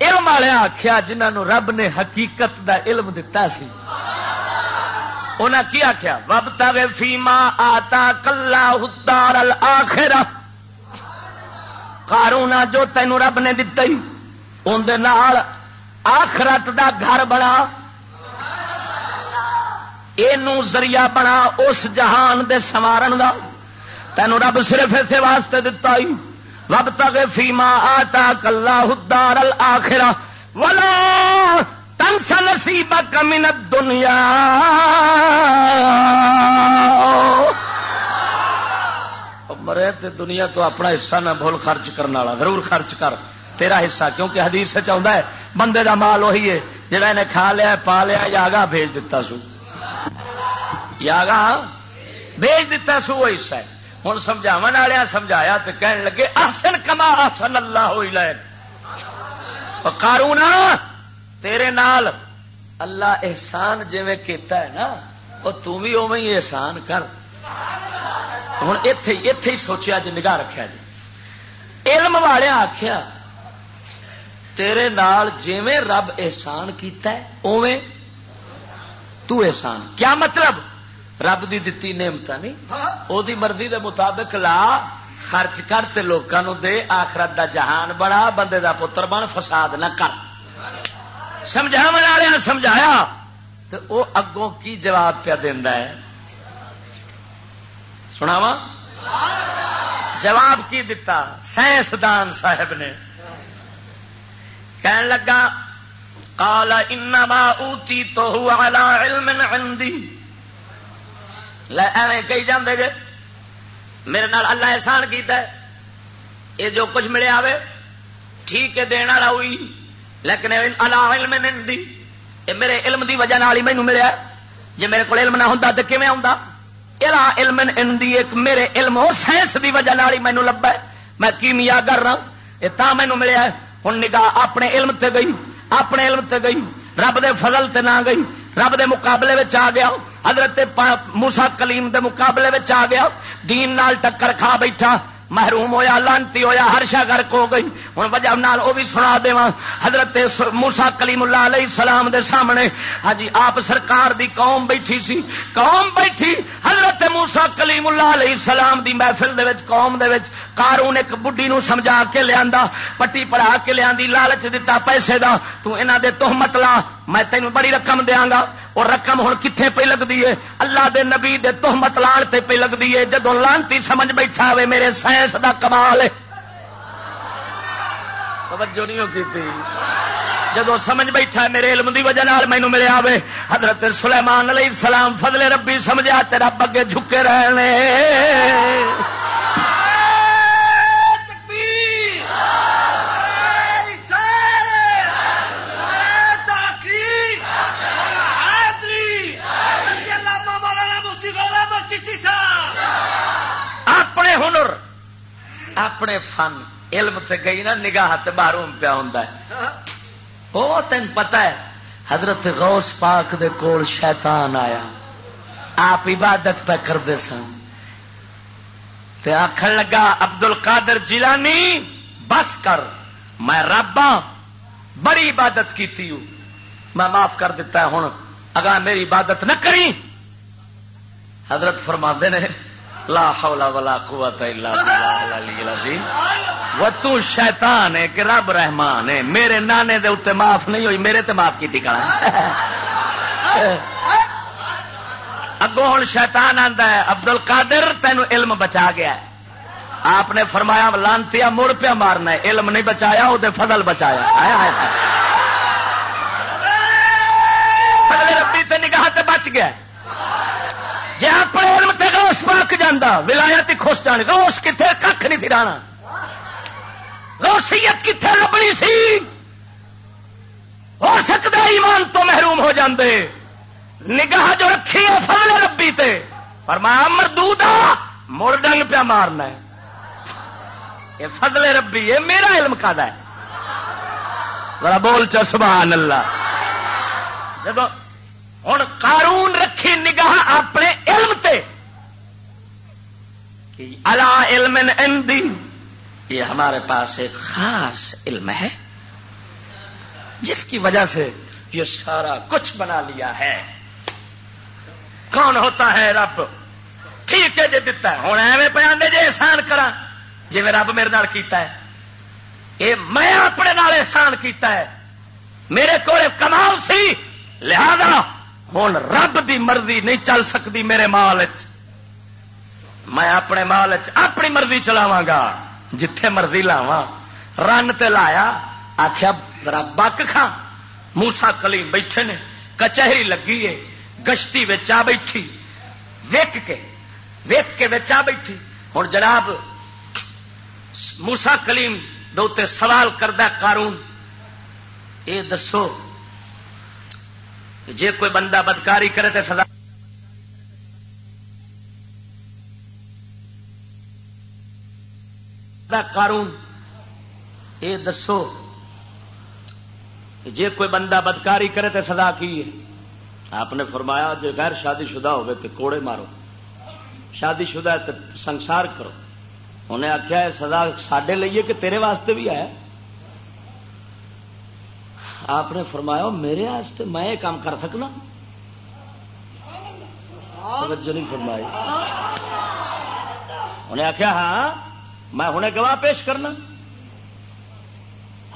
علم والے آخیا جنہوں رب نے حقیقت دا علم دتا سی انہیں کی آخیا وب تب فیما آتا کلا ہدار آخر کارونا جو تینوں رب نے دتا ہی اندر آخرت دا گھر بنا یہ ذریعہ بنا اس جہان دے سوارن دا تینوں رب صرف اسے واسطے دتا ہی۔ رب تک فیما آتا کلا ہدار الآخرہ ولا تنس نصیب کمن دنیا مرے تے دنیا تو اپنا حصہ نہ بھول خرچ کرنے والا، ضرور خرچ کر۔ تیرا حصہ، کیونکہ حدیث چاہتا ہے، بندے دا مال وہی ہے، جڑا انہیں کھا لیا، پا لیا یا آگاہ بھیج دیتا سو۔ یا آگاہ بھیج دیتا سو، وہ حصہ ہے۔ ہوں سمجھا والے سمجھایا تو کہنے لگے آسن کما آسن اللہ ہوئی کارونا تیرے نال اللہ احسان جی کیتا ہے نا وہ تم بھی ہی احسان کر۔ ہوں اتے اتے ہی سوچیا جی نگاہ رکھا جی۔ علم والے آخیا تیرے نال جیویں رب احسان کیتا ہے اوے تو احسان۔ کیا مطلب؟ رب دی دتی نعمت نہیں وہ مرضی دے مطابق لا خرچ کر تے لوگوں دے آخرت دا جہان بڑا بندے دا پتر بن فساد نہ کر۔ سمجھا والے سمجھایا؟ تو وہ اگوں کی جواب پیا دینا ہے؟ سناوا جواب کی دتا؟ سائنسدان صاحب نے۔ کہن لگا کالا انما اوتی تو علم عندی۔ ایویں کہی جاندے جے میرے نال اللہ احسان کیتا ہے یہ جو کچھ ملے آوے ٹھیک ہے دینا والا ہوئی لیکن اللہ علم دی یہ میرے علم دی وجہ نال ہی مینو ملیا جی میرے کو علم نہ ہوں تو کیون آتا یہ علم دی ایک میرے علم اور سائنس دی وجہ نال ہی مینو لبا ہے میں کیمیا کر رہا یہ تا مینو ملیا ہے ہوں نگاہ اپنے علم تے گئی اپنے علم تے گئی رب دے فضل تے نہ گئی رب دے مقابلے آ گیا حضرت موسا کلیم دے مقابلے میں آ گیا، دین نال ٹکر کھا بیٹھا، محروم ہویا، لانتی ہویا، ہر شا گرک ہو گئی۔ ہوں وجہ نال وہ بھی سنا دے حضرت موسا کلیم اللہ علیہ السلام دے سامنے۔ ہاں جی آپ سرکار دی قوم بیٹھی سی۔ قوم بیٹھی، حضرت موسا کلیم اللہ علیہ السلام دی محفل دے وچ، قوم دے وچ۔ کارون ایک بڈی نو سمجھا کے لیا پٹی پڑھا کے لیا لالچ دتا پیسے دا، تو انہاں دے تہمت لا میں تینوں بڑی رقم دیاں گا۔ اور رقم ہوں کتنے پہ لگتی ہے؟ اللہ دے نبی دے تہمت لان تے پہ لگتی ہے۔ جدو لانتی سمجھ بیٹھا ہوئے، میرے سائنس دا کمال ہے۔ توجہ نہیں ہوتی جدو سمجھ بیٹھا میرے علم دی وجہ نال مینو ملے آوے حضرت سلیمان علیہ السلام، فضل ربی سمجھا تیرا بگے جھکے رہنے۔ اپنے فن علم تے گئی نا نگاہ تے باہروں پیا ہوں وہ تین پتا ہے حضرت غوث پاک دے کول شیطان آیا۔ آپ عبادت پہ کرتے سن۔ آخر لگا ابدل کادر جیلانی بس کر۔ میں ربا بڑی عبادت کی میں معاف کر دیتا ہے ہوں۔ اگر میری عبادت نہ کری حضرت فرما نے لا حول ولا قوت الا بالله العلی العظیم. و تو شیطان ہے کہ رب رحمان ہے. میرے نانے دے اوتے معاف نہیں ہوئی، میرے تے معاف کی ٹکڑا اگوں ہن شیطان آندا ہے عبد القادر تینو علم بچا گیا ہے۔ آپ نے فرمایا لانتیا مڑ پیا مارنا ہے، علم نہیں بچایا وہ فضل بچایا۔ فضل ربی تے نگاہ تے بچ گیا جی اپنے علم تے غوث پاک جانا ولایت خوش جان غوث کتنے کھ نہیں پھرانا غوثیت کتنے لبنی سی؟ ہو سکتا ایمان تو محروم ہو جاندے۔ نگاہ جو رکھی ہے، فضل ربی تے۔ پر میں مردود ہاں، مڑ ڈنگ پیا مارنا ہے۔ یہ فضل ربی، یہ میرا علم کا ہے۔ بڑا بول چ سبحان اللہ۔ جب ہوں قارون رکھی نگاہ اپنے علم تے اللہ علم اندی یہ ہمارے پاس ایک خاص علم ہے جس کی وجہ سے یہ سارا کچھ بنا لیا ہے۔ کون ہوتا ہے رب؟ ٹھیک ہے جی دتا ہے۔ ہوں ایویں پہ جی احسان کرا جی میں رب میرے نال کیتا ہے یہ میں اپنے نال احسان کیتا ہے۔ میرے کو کمال سی، لہذا ہوں رب دی مرضی نہیں چل سکتی میرے مال میں اپنے مال اپنی مرضی چلاوا گا، جتھے مرضی لاوا رن تے لایا آخیا بک کھا۔ موسا کلی بیٹھے نے، کچہری لگی ہے، گشتی آ بیٹھی۔ ویک کے ویک کے آ بیٹھی۔ ہوں جناب موسا کلیم دے سوال کردہ قارون، اے دسو، جے کوئی بندہ بدکاری کرے تو سزا قارون۔ اے دسو جے کوئی بندہ بدکاری کرے تو سزا کی ہے۔ آپ نے فرمایا جی غیر شادی شدہ ہوئے تو کوڑے مارو۔ شادی شدہ ہے تو سنسار کرو۔ انہیں آخیا سزا سڈے لیے کہ تیرے واسطے بھی ہے۔ آپ نے فرمایا میرے واسطے میں یہ کام کر سکنا۔ توجہ نہیں فرمائی۔ انہیں آخیا ہاں میں ہوں گواہ پیش کرنا۔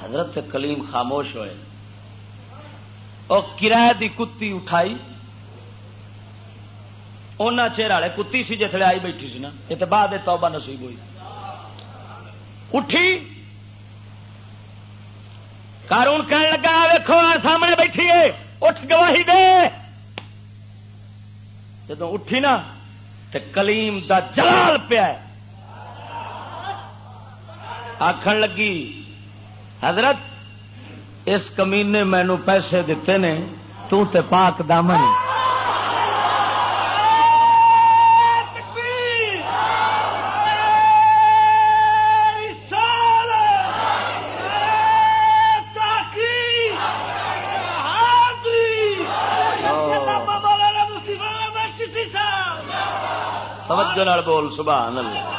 حضرت کلیم خاموش ہوئے۔ اور کرایہ دی کتی اٹھائی۔ ان چیر والے کتی سی جسے آئی بیٹھی سی نا، یہ تو بعد توبہ نصیب ہوئی۔ اٹھی۔ کارون کہنے لگا ویکو سامنے بیٹھی ہے، اٹھ گواہی دے۔ جدو اٹھی نا تو کلیم دا جلال پیا آخر لگی حضرت اس کمینے مینو پیسے دیتے نے تو تے پاک دامن۔ توجہ بول سبحان اللہ۔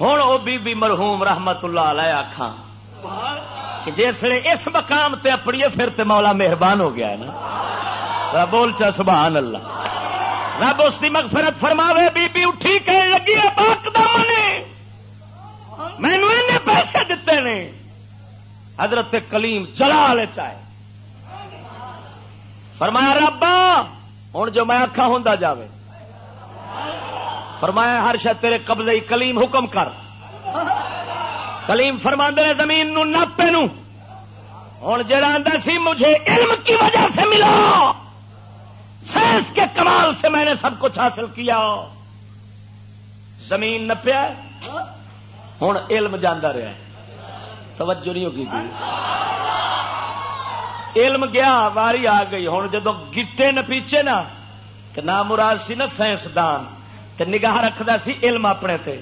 ہوں وہ بی بی مرحوم رحمت اللہ علیہ آخا جسے اس مقام تے اپڑیے پھر تے مولا مہربان ہو گیا ہے نا۔ بول چا سبحان اللہ۔ رب اس کی مغفرت فرماوے، بی بی اٹھی کہ لگی ہے پاک دامنے مینو پیسے دیتے نے۔ حضرت کلیم چلا لے چاہے فرمایا، ربا ہوں جو میں آخا ہوں جاوے۔ فرمایا، ہر شاید تیرے قبضے کلیم حکم کر۔ کلیم فرما دے زمین نو ناپے نو۔ ہوں جڑا سی، مجھے علم کی وجہ سے ملا۔ سائنس کے کمال سے میں نے سب کچھ حاصل کیا۔ زمین نپیا ہوں علم جانا رہا توجہ نہیں ہوگی تھی۔ علم گیا، واری آ گئی۔ ہوں جدو گیٹے نپیچے نا تو نہ مراد سی نا سائنسدان تو نگاہ رکھتا سی علم اپنے تے۔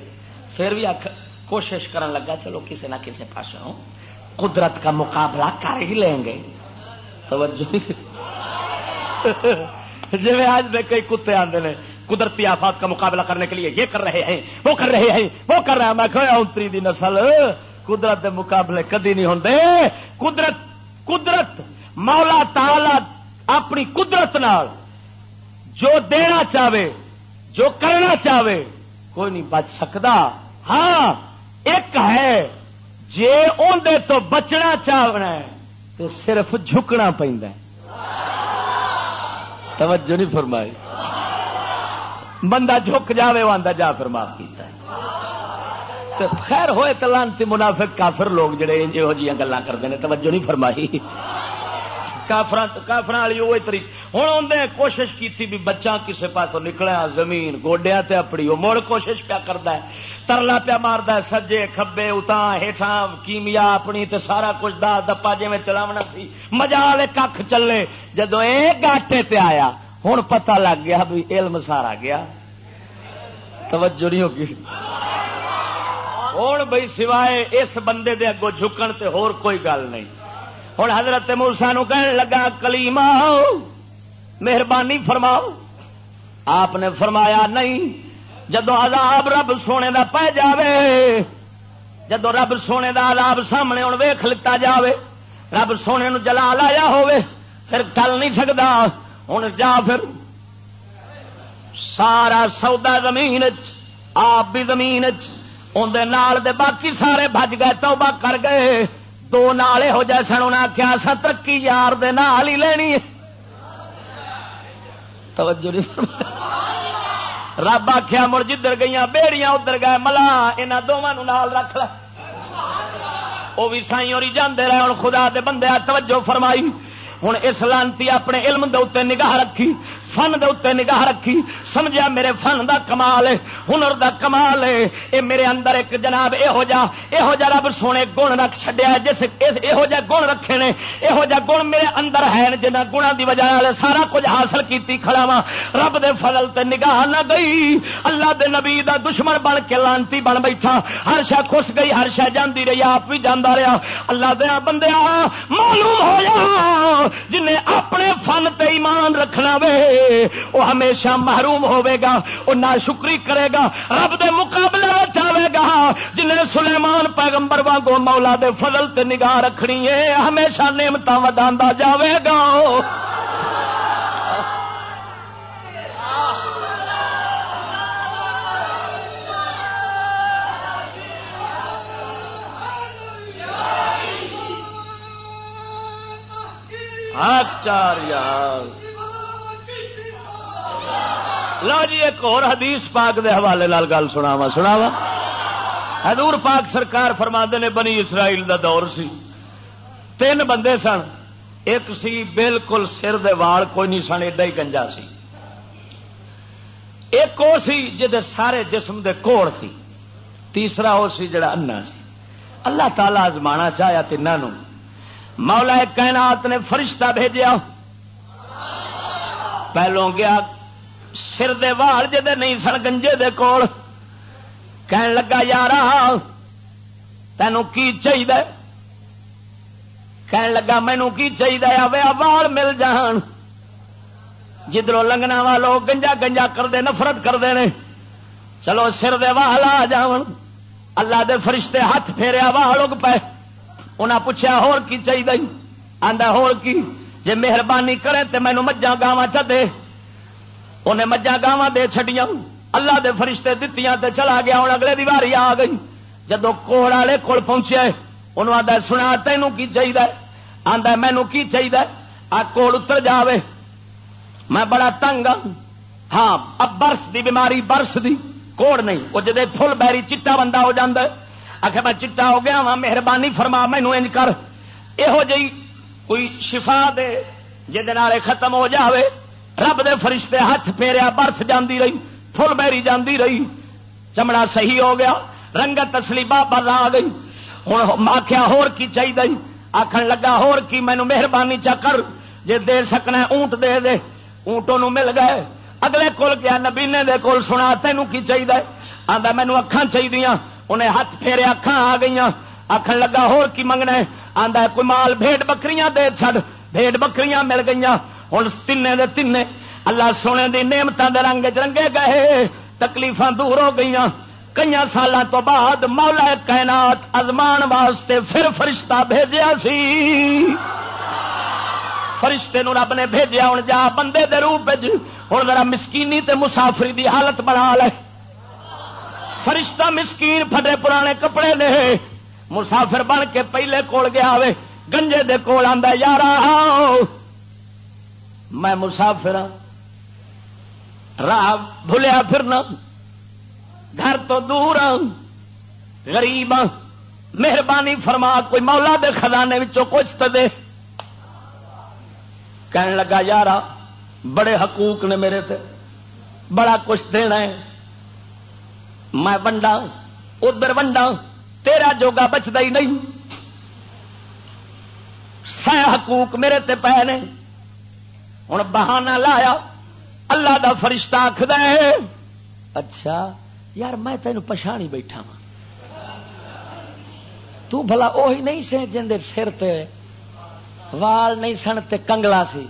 پھر بھی کوشش کرن لگا، چلو کسی نہ کسی پاس قدرت کا مقابلہ کر ہی لیں گے۔ توجہ۔ جی آج میں کئی کتے آتے ہیں قدرتی آفات کا مقابلہ کرنے کے لیے یہ کر رہے ہیں، وہ کر رہے ہیں، وہ کر رہے ہیں۔ میں کہا اتری دی نسل۔ قدرت مقابلے کدی نہیں ہوتے قدرت قدرت مولا تالا اپنی قدرت نال جو دینا چاہے جو کرنا چاہے، کوئی نہیں بچ سکتا۔ ہاں ایک ہے، جے اندر تو بچنا چاہنا ہے تو صرف جھکنا پہ توجہ نہیں فرمائی۔ بندہ جھک جاوے وہ آدھا جا پھر معاف کیتا ہے۔ خیر ہوئے تلانتی منافق کافر لوگ جڑے یہو جی گلا کرتے ہیں توجہ نہیں فرمائی۔ کافر والی وہ طریق ہوں آدھے کوشش کی تھی بھی بچہ کسے پاس نکلیا زمین گوڈیا تے اپنی وہ مڑ کوشش پیا کرتا ہے، ترلا پیا مارد سجے کبے اتنا ہیٹھا کیمیا اپنی تے سارا کچھ دا دپا جی چلاونا سی مزا والے کھ چلے جدو یہ گاٹے تے آیا ہوں پتا لگ گیا بھی علم سارا گیا۔ توجہ نہیں ہوگی۔ ہوں بھائی سوائے اس بندے دے اگوں جھکن تے ہور کوئی گل نہیں۔ ہوں حضرت موسا نو کہنے لگا کلیم مہربانی فرماؤ۔ آپ نے فرمایا نہیں جدو عذاب رب سونے دا پہ جاوے جدو رب سونے دا عذاب سامنے ہوں ویخ لتا جاوے، رب سونے نو جلا لایا ہوئے پھر ٹل نہیں سکتا ہوں جا پھر، سارا سودا زمین آپ بھی زمین اندر دے باقی سارے بج گئے، توبہ کر گئے۔ دو نال ہو جائے سن انہیں آخیا سا ترقی یار دے نال ہی لینی توجہ رب آخیا مڑ جدھر گئی بیڑیاں ادھر گئے، ملا یہاں دونوں نال رکھ ل وہ بھی سائی اور جانے رہے ہوں خدا دے بندے توجہ فرمائی۔ ہوں اس لانتی اپنے علم دے اتنے نگاہ رکھی۔ فن دے اتنے نگاہ رکھی۔ سمجھا میرے فن دا کمال ہے، ہنر دا کمال ہے۔ اے میرے اندر ایک جناب یہو جا یہو جا رب سونے گن رکھ چڈیا جس یہو جہ گن رکھے نے یہو جہ گن میرے اندر ہے جنہ گنا دی وجہ سارا کچھ حاصل کیتی کھڑا وا رب دے فضل تے نگاہ نہ گئی۔ اللہ دے نبی دا دشمن بن کے لانتی بن بیٹھا۔ ہر شا خس گئی، ہر شا جاندی رہی، آپ بھی جانا رہا۔ اللہ دیا بندیا معلوم ہو جن اپنے فن تے ایمان رکھنا وے۔ وہ ہمیشہ محروم ہوے گا، وہ نہ شکری کرے گا، رب دے مقابلے چاہے گا۔ جنہیں سلیمان پیغمبر واگو مولا دے فضل تے نگاہ رکھنی ہے، ہمیشہ نعمت ودا جاوے گا۔ چار یار۔ لو جی ایک اور حدیث پاک دے حوالے لال گل سنا وا حضور پاک سرکار فرما نے بنی اسرائیل دا دور سی۔ تین بندے سن، ایک سی بالکل سر دے وال، کوئی نہیں سن، ایڈا ہی گنجا سی۔ ایک وہ سی جہد سارے جسم دے کوڑ سی، تیسرا وہ سی جڑا انا سی۔ اللہ تعالی آزما چاہیا تینوں مولا کائنات نے فرشتہ بھیجیا۔ پہلوں گیا سر دے وال جدے نہیں سن، گنجے دے کول۔ کہن لگا یار تینوں کی چاہیے کہن لگا، مینو کی چاہیے آوے وال مل جان۔ جدھر لنگنا والو گنجا گنجا کرتے نفرت کرتے ہیں چلو، سر دے وال آ جان اللہ دے فرشتے ہاتھ پھیریا وا لوگ پے۔ انہاں پوچھا ہور کی چاہیے آندا، ہور کی؟ جے مہربانی کرے تے مینو مجھا گاواں چ دے۔ انہیں مجھا گاواں دے چھڈیاں، اللہ دے فرشتے دتیاں تے چلا گیا، ہوں اگلے دیواری آ گئی۔ جدو کوڑ والے کول پہنچے، انہوں آدھا سنا، تینوں کی چاہیے آدھا مینو کی چاہیے آ کوڑ اتر جاوے۔ میں بڑا تنگ ہوں ہاں اب برس دی بیماری برس دی، کوڑ نہیں۔ وہ جدے فل بیری چٹا بندہ ہو جاندہ آخر میں چٹا ہو گیا وا مہربانی فرما مینو انج کر۔ یہو جی کوئی شفا دے جہد ختم ہو جاوے۔ رب دے فرشتے ہاتھ پھیریا، برس جاندی رہی فل بیری جاندی رہی۔ چمڑا صحیح ہو گیا، رنگت اصلی بابا آ گئی ہوں آخیا ہور کی چاہیے آخر لگا، ہور کی؟ مینو مہربانی چا کر، جے دے سکنا اونٹ دے دے۔ اونٹوں نو مل گئے۔ اگلے کول گیا، نبینے دے کول سنا، تینوں کی چاہیے آدھا مینو اکھان چاہیے انہیں ہاتھ پھیرے اکھان آ گئی آخر لگا، ہور کی منگنا آدھا کوئی مال، بھیڑ بکریاں دے چھڑ بھیڑ بکریاں مل گئی ہوں تین دے تین اللہ سونے دی نعمتوں دے رنگ چرنگے گئے تکلیف دور ہو گئی کئی سال تو بعد مولا کائنات ازمان واسطے پھر فرشتہ بھیجیا سی۔ فرشتے نو رب نے بھیجیا ہوں جا بندے دے روپ ہوں ذرا مسکینی تے مسافری دی حالت بنا لے۔ فرشتہ مسکین پھٹے پرانے کپڑے نے مسافر بن کے پہلے کول گیا وے، گنجے دے کول آندا یار میں مسافر ہاں۔ راہ بھولیا پھرنا۔ گھر تو دور ہاں۔ غریب ہاں۔ مہربانی فرما، کوئی مولا دے خزانے کچھ تو دے۔ کہنے لگا یار بڑے حقوق نے میرے تے۔ بڑا کچھ دینا ہے۔ میں ونڈا، ادھر ونڈا، تیرا جوگا بچتا ہی نہیں۔ سہ حقوق میرے تے پے نے۔ ہوں بہانا لایا۔ اللہ دا فرشتہ آخد اچھا یار میں تین پچھاڑی بیٹھا وا تو بھلا وہی نہیں سے جن سر تے وال نہیں سن تے کنگلا سی۔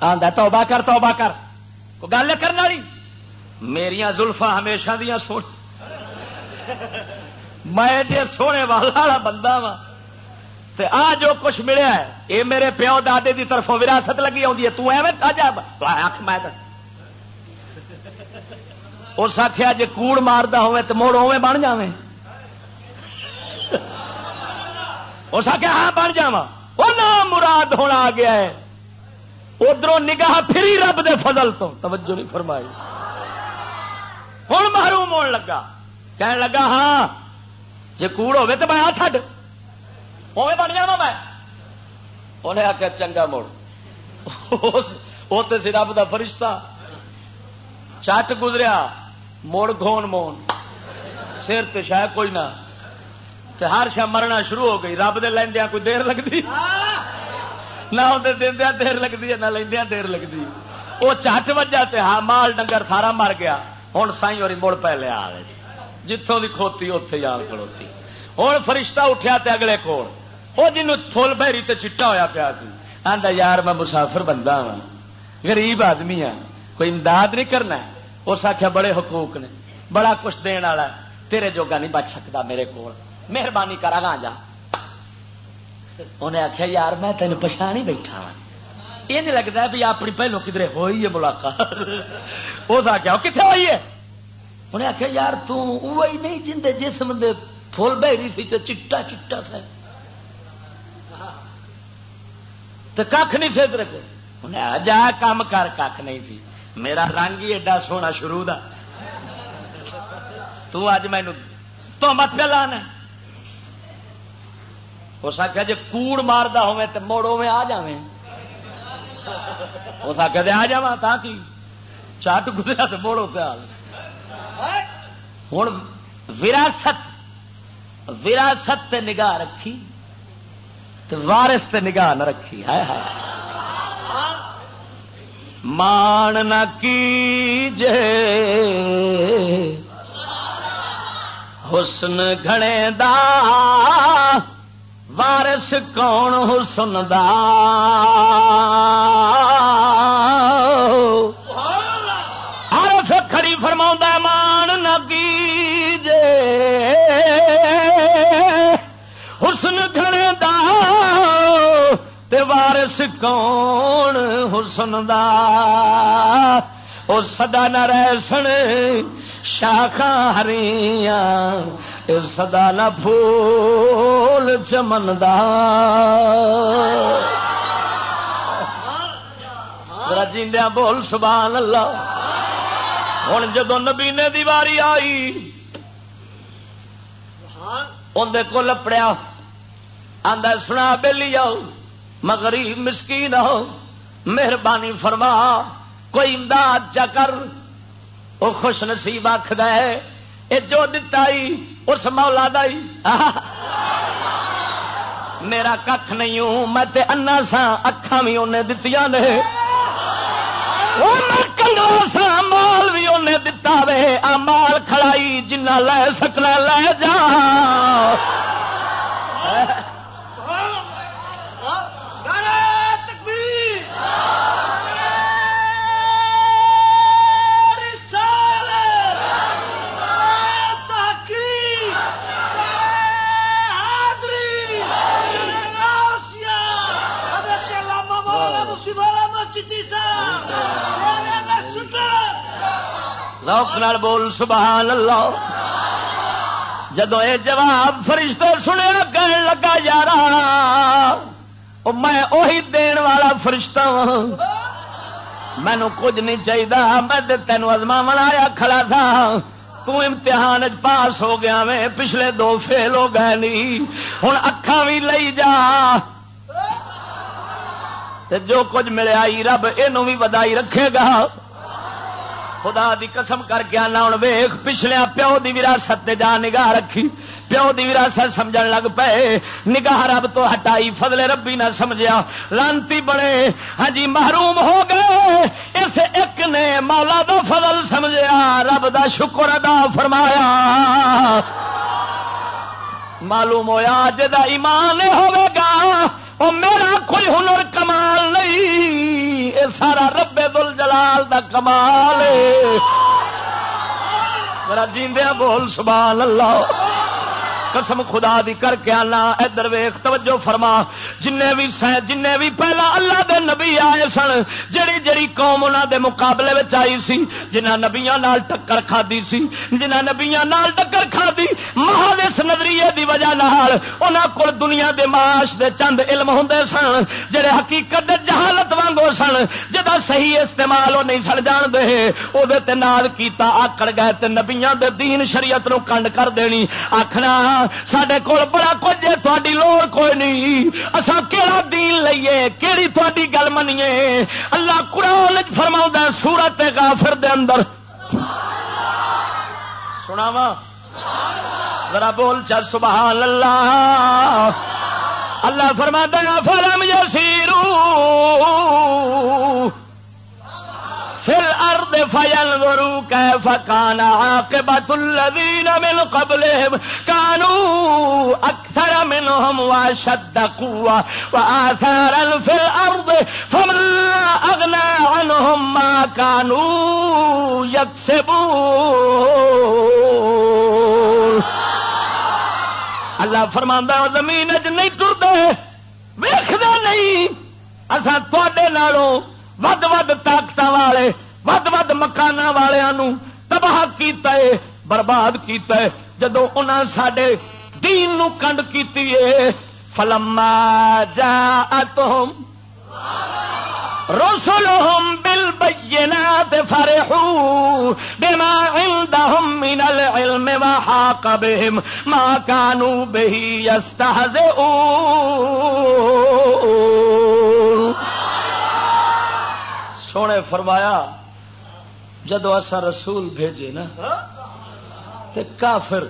آدھا توبہ کر توبہ کر۔ کو گل کرنے والی؟ میرا زلفا ہمیشہ دیا سو میں سونے والا بندہ وا تے آ جو کچھ ملیا ہے، اے میرے پیو دادے دی طرف وراثت لگی آئی ہے، تو میں اس آخیا جی کوڑ مارتا ہوے تو موڑ اوے بن جا اس آخیا ہاں بن جا وہ نام مراد ہونا آ گیا ہے۔ ادھر نگاہ پھری رب دے فضل تو۔ توجہ نہیں فرمائی۔ ہوں محروم ہونے لگا۔ کہنے لگا ہاں جی کوڑ ہوے تو میں آ چڈ اوے بن جا میں؟ انہیں آخیا چنگا مڑ وہ تو سی رب کا فرشتہ۔ چٹ گزریا۔ مڑ گون مون۔ سر تو شاید کوئی نہ۔ ہر شا مرنا شروع ہو گئی۔ رب دے لیندیا کوئی دیر لگتی نہ دیا دیر لگتی ہے، نہ لیندیا دیر لگتی وہ چٹ وجہ تے ہاں مال ڈنگر سارا مر گیا۔ ہوں سائی اور مڑ پہ لیا جی۔ جتوں کی کھوتی اتے جان کھڑوتی ہوں فرشتہ اٹھیا تے اگلے کول۔ وہ جن فل بہری تے چٹا ہویا پیا سی یار میں مسافر بندہ ہاں غریب آدمی ہاں کوئی امداد نہیں کرنا اس آخیا بڑے حقوق نے بڑا کچھ دن والا تیرے جوگا نہیں بچ سکتا میرے کو مہربانی کرا گا جا انہیں آخیا یار میں تین پچھا نہیں بیٹھا یہ نہیں لگتا بھی اپنی پہلو کدھر ہوئی ہے ملاقات اس آخیا کتنے ہوئی ہے انہیں آخیا یار تھی نہیں جن جسم دے فل بہری سی چٹا چٹا تھا تو کھ نہیں سی کو انہیں جا، کام کر کھ نہیں سی۔ میرا رنگ ہی ایڈا سونا شروع دا۔ تو اج مینو تو مت پہ لانا اس آخیا جی کوڑ مارتا ہوے تو موڑو میں آ جا اس آخیا آ جا تا کی؟ چٹ گزرا تو موڑو پہ ہوں وراثت وراثت نگاہ رکھی۔ وارس تے نگاہ نہ رکھی ہے مان نہ کیجے۔ حسن گھڑے دا۔ وارس کون حسن دا؟ تے وارث کون حسن دا؟ او صدا نہ رہ سن شاخا ہریاں سدا نہ پھول چمندا جیندیا بول، سبحان اللہ۔ ہوں جدو نبی نے دیواری آئی اندر کو لپڑیا آدھا سنا بہلی آؤ۔ مغری مسکین ہو، مہربانی فرما، کوئی امداد چا کر۔ وہ خوش نصیب آخد ہے یہ جو دتا اس مولا دائی میرا کھ نہیں ہوں، میں تے انا سا اکھا بھی انہیں دتیاں نے۔ سا مال بھی انہیں دتا وے۔ آ مال کھڑائی جنہ لے سکنا لے جا۔ لوک نال بول سبحان اللہ جدو یہ جواب فرشتے سنیا کہنے لگا یار میں اوہی دین والا فرشتہ ہوں مینو کچھ نہیں چاہیے میں تینوں ازما منایا کھڑا تھا۔ تو امتحان پاس ہو گیا میں، پچھلے دو فیل ہو گئے نہیں ہوں اکھا بھی لئی جا۔ جو کچھ ملے آئی، رب یہ بھی ودائی رکھے گا۔ خدا دی قسم کر کے آنا، ہوں ویخ پچھلیا پیو دی وراثت جا نگاہ رکھی۔ پیو دی وراثت سمجھ لگ پے۔ نگاہ رب تو ہٹائی، فضل ربی نہ سمجھیا۔ لانتی بنے ہاں جی محروم ہو گئے۔ اس ایک نے مولا دا فضل سمجھیا، رب دا شکر ادا فرمایا۔ معلوم ہوا جا ایمان ہوے گا وہ میرا کوئی ہنر کمال نہیں۔ یہ سارا ربے دل جلال دا کمال میرا جیندیا بول سبحان اللہ۔ قسم خدا دی کر کے آنا ادھر ویخ توجہ فرما۔ جن بھی جن بھی پہلا اللہ دے نبی آئے سن، جڑی جڑی قوم انہوں دے مقابلے آئی سی جنہ نبیا نال ٹکر کھا سی جنہ نبیا نال ٹکر کھا دی محل اس نظریے دی وجہ نال انہوں کو دنیا دے معاش دے چند علم ہوں سن، جڑے حقیقت دے جہالت وانگو سن، جدا صحیح استعمال وہ نہیں سڑ جان دے وہ نال کیتا آکڑ گئے تے نبیاں دے دین شریعت نو کنڈ کر دینی۔ آخنا سڈے کول بڑا کچھ ہے تاری لوڑ کوئی نہیں۔ اصا کہڑا دین لئیے کہڑی تاری گل منیے۔ اللہ قرآن فرما سورت کافر دے اندر۔ سنا وا ذرا بول چل، سبحان اللہ۔ اللہ فرما دیا فرم یسیرو؟ فل ارد فیل ورو کیف کان عاقبت الذین من قبلهم کانو اکثر منهم واشد قوة وآثارا فی الارض فما اغنا عنهم ما کانو یکسبون۔ اللہ فرماندا زمین اج نہیں ٹردے ویکھدا نہیں۔ اساں تواڈے نالوں ود ود طاقت والے ود ود مکان والوں تباہ کیتا ہے برباد کیتا ہے جدو انہاں سڈے دین نو کنڈ کیتی ہے فلما جاءتهم رسلهم بالبينات فرحوا بما عندهم من العلم وحاق بهم ما كانوا به يستهزئون سونے فرمایا، جدو اصا رسول بھیجے نا تو کافر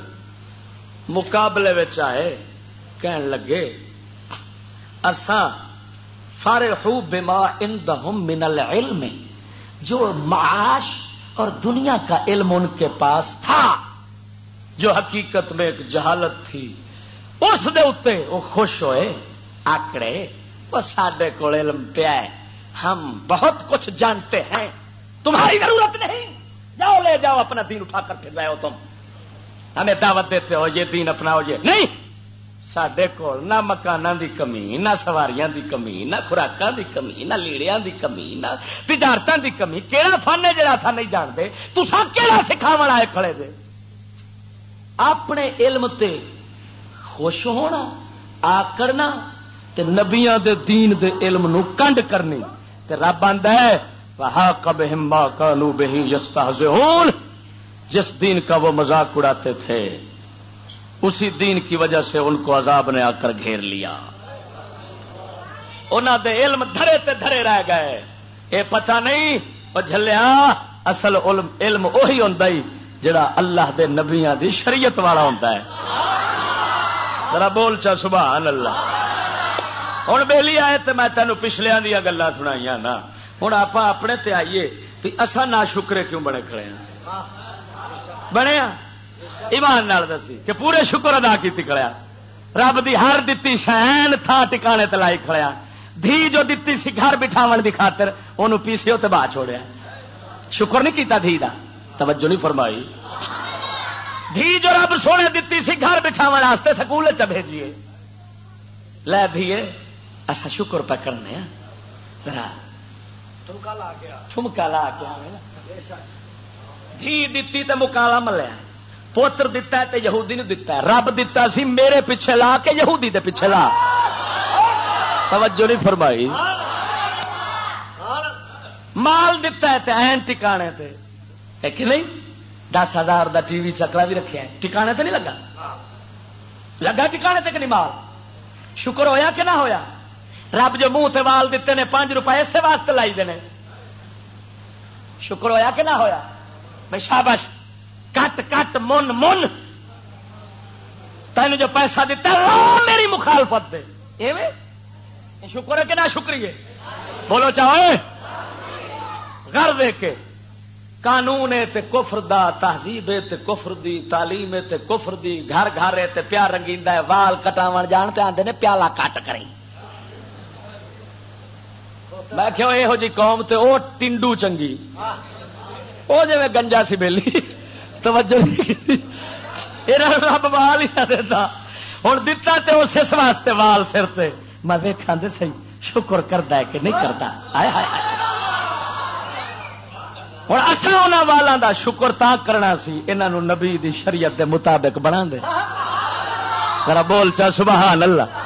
مقابلے آئے، کہن لگے اسان فارے ہو بیما ان من العلم، جو معاش اور دنیا کا علم ان کے پاس تھا، جو حقیقت میں ایک جہالت تھی، اس دے اتنے وہ خوش ہوئے، آکڑے، وہ سڈے کو علم پیا ہم بہت کچھ جانتے ہیں۔ تمہاری ضرورت نہیں۔ جاؤ لے جاؤ اپنا دین اٹھا کر پھر رہے ہو تم۔ ہمیں دعوت دیتے ہو، یہ دین اپنا ہو یہ۔ نہیں! سڈے کول نہ مکان دی کمی، نہ سواریاں دی کمی، نہ خوراکاں دی کمی، نہ لیڑیاں دی کمی، نہ تجارتاں دی کمی۔ کہڑا فن ہے جڑا تھا نہیں جانتے؟ تسا کہڑا سکھاو آئے کھڑے دے؟ اپنے علم تے خوش ہونا، آ کرنا تے نبیاں دے دین دے علم نو کنڈ کرنی۔ تے رب آندا ہے وہا کب ہما کانو بہی یستہزئون جس دین کا وہ مذاق اڑاتے تھے، اسی دین کی وجہ سے ان کو عذاب نے آ کر گھیر لیا۔ انہوں دے علم دھرے تے دھرے رہ گئے۔ اے پتہ نہیں وہ جھلیا، اصل علم علم وہی ہوں جڑا اللہ دے نبیاں دی شریعت والا ہوتا ہے۔ ذرا بول چا، سبحان اللہ۔ ہوں بہلی آئے تو میں تینوں پچھلیا دیا گلا سنائی نا ہوں آپ اپنے تے آئیے اصا نہ شکرے کیوں بنے کھڑے ہیں بنے ایمان نال دسی کہ پورے شکر ادا کی کھڑیا رب دی ہر دتی شہن تھا ٹکانے تلائی کھڑیا دھی جو دتی سی گھر بٹھاو دی خاطر انہوں پیسے تے باہ چھوڑیا شکر نہیں کیتا دھی دا توجہ نہیں فرمائی دھی جو رب سونے دتی سی گھر بٹھاو سکول چ بھیجیے لے دھیے اصا شکر پہ کرنے ذرا ٹھمکا لا کے دھی دتی تے مکالا ملیا پوتر دتا ہے تے یہودی دتا ہے۔ رب دتا سی میرے پیچھے لا کے یہودی دے پیچھے لا۔ توجہ نہیں فرمائی۔ مال دتا ہے تے این ٹکانے تے۔ کہ نہیں؟ دس ہزار دا ٹی وی چکلا بھی رکھے ٹکانے تے نہیں لگا؟ لگا ٹکانے تے کہ نہیں مال؟ شکر ہویا کہ نہ ہویا؟ رب جو منہ وال دیتے نے پانچ روپئے اسے واسطے لائی دینے شکر ہویا کہ نہ ہویا؟ میں شابش کٹ کٹ، من من۔ تین جو پیسہ دیتا میری مخالفت دے۔ ایویں؟ شکر ہے کہ نہ شکریہ؟ بولو چاہو گھر دے کے۔ قانون تے کفر دا، تہذیب تے کفر دی، تعلیم تے کفر دی۔ گھر گھر تے پیار رنگیندا ہے، وال کٹاون جانتے آندے نے، پیالہ کٹ کریں۔ میں کہ یہو جی قوم تے او ٹنڈو چنگی۔ وہ جی گنجا سی بہلی توجہ رب وال ہی نہ دیتا ہوں دتا تے اس اس واسطے وال سر تے۔ میں ویکھا دے سی شکر کرتا ہے کہ نہیں کرتا ہائے ہائے ہوں اصل ان والا دا شکر تا کرنا سی۔ انہوں نبی دی شریعت دے مطابق بنا دے۔ ذرا بول چا سبحان اللہ۔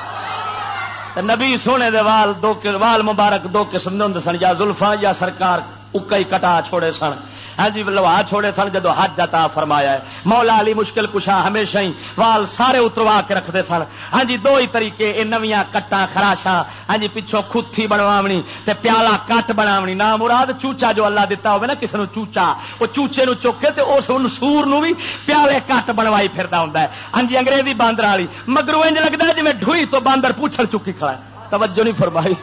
نبی سونے دے وال دو وال مبارک دو قسم دے سن، یا زلفا یا سرکار، اکا ہی کٹا چھوڑے سن۔ ہاں جی لوہا چھوڑے سن جدو حج جتا فرمایا ہے۔ مولا علی مشکل کشا ہمیشہ ہی وال سارے اتروا کے رکھتے سن۔ ہاں جی دو ہی طریقے یہ نویاں کٹا خراشا ہاں جی پچھوں کھوتھی بنواونی تے پیالہ کٹ بناونی نہ مراد چوچا جو اللہ دیتا ہوئے نا کسی نو چوچا وہ چوچے نو چوکے تے اس سور نو بھی پیالے کٹ بنوائی پھرتا ہوں ہاں جی انگریزی باندر والی۔ مگرو انج لگتا ہے جی میں ڈھوئی تو باندر پوچھل چکی کھڑا ہے۔ توجہ نہیں فرمائی۔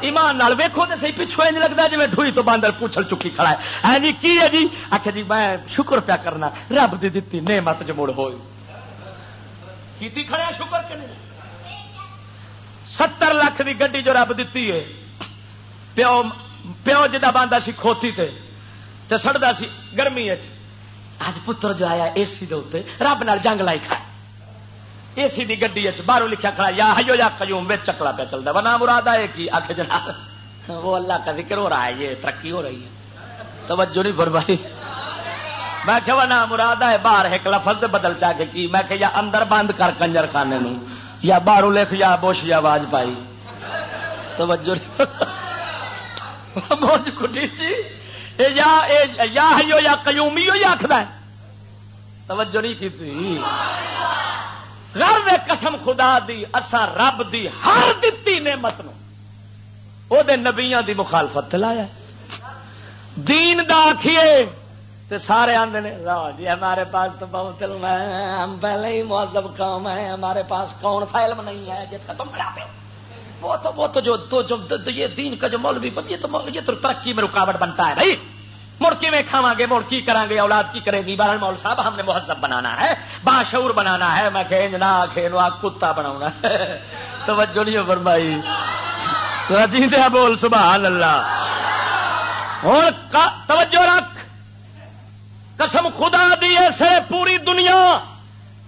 ایمان نال ویکھو تے صحیح، پچھو نہیں لگتا جی میں ڈھوئی تو باندر پوچھل چکی کھڑا ہے۔ ہاں جی کی ہے جی؟ آخر جی میں شکر پیا کرنا، رب دی دتی نعمت جو مڑ ہوئی۔ کیتی کھڑا شکر کہ نہیں ستر لاکھ دی گڈی جو رب دیتی ہے، پیو پیو جدا باندھا سی کھوتی تے تے سڑدا سی گرمی اج پتر جو آیا اے سی دے رب نال جنگ لائی کھائے اے سی دی گڈی باہروں لکھا کھڑا یا ہیو یا قیوم، وچ چکلا پہ چلتا ورنہ مراد ہے کی؟ آخ جناب، وہ اللہ کا ذکر ہو رہا ہے، یہ ترقی ہو رہی ہے۔ توجہ نہیں فرمائی۔ میں کہ ورنہ مراد ہے باہر ایک لفظ بدل چاہ کے کی؟ میں کہ یا اندر بند کر کنجر خانے نو یا باہروں لکھ یا بوش یا آواز پائی۔ توجہ نہیں موج کٹی جی۔ چی یا یا ہیو یا قیومی ہو یا آخر توجہ نہیں کی گھر دے قسم خدا دی اسا رب دی ہر دتی نعمت نو۔ او دے نبیاں دی مخالفت لایا دین دا آخیے تے سارے آندے نے جی ہمارے پاس تو بہت علم ہے، ہم پہلے ہی مہذب قوم ہے ہمارے پاس کون سا علم نہیں ہے جس کا تم بڑا پہ وہ تو وہ تو جو تو جو یہ دین کا جو مولوی یہ تو یہ تو ترقی میں رکاوٹ بنتا ہے بھائی۔ مڑ کی میں کھاوا گے؟ مڑ کی کریں گے؟ اولاد کی کرے گی؟ بارہ مول صاحب، ہم نے مہذب بنانا ہے، باشعور بنانا ہے۔ میں کھینج نہ کھینو کتا بنا توجہ نہیں فرمائی۔ جی دیا بول سبحان اللہ ہوں توجہ رکھ۔ قسم خدا دی، ایسے پوری دنیا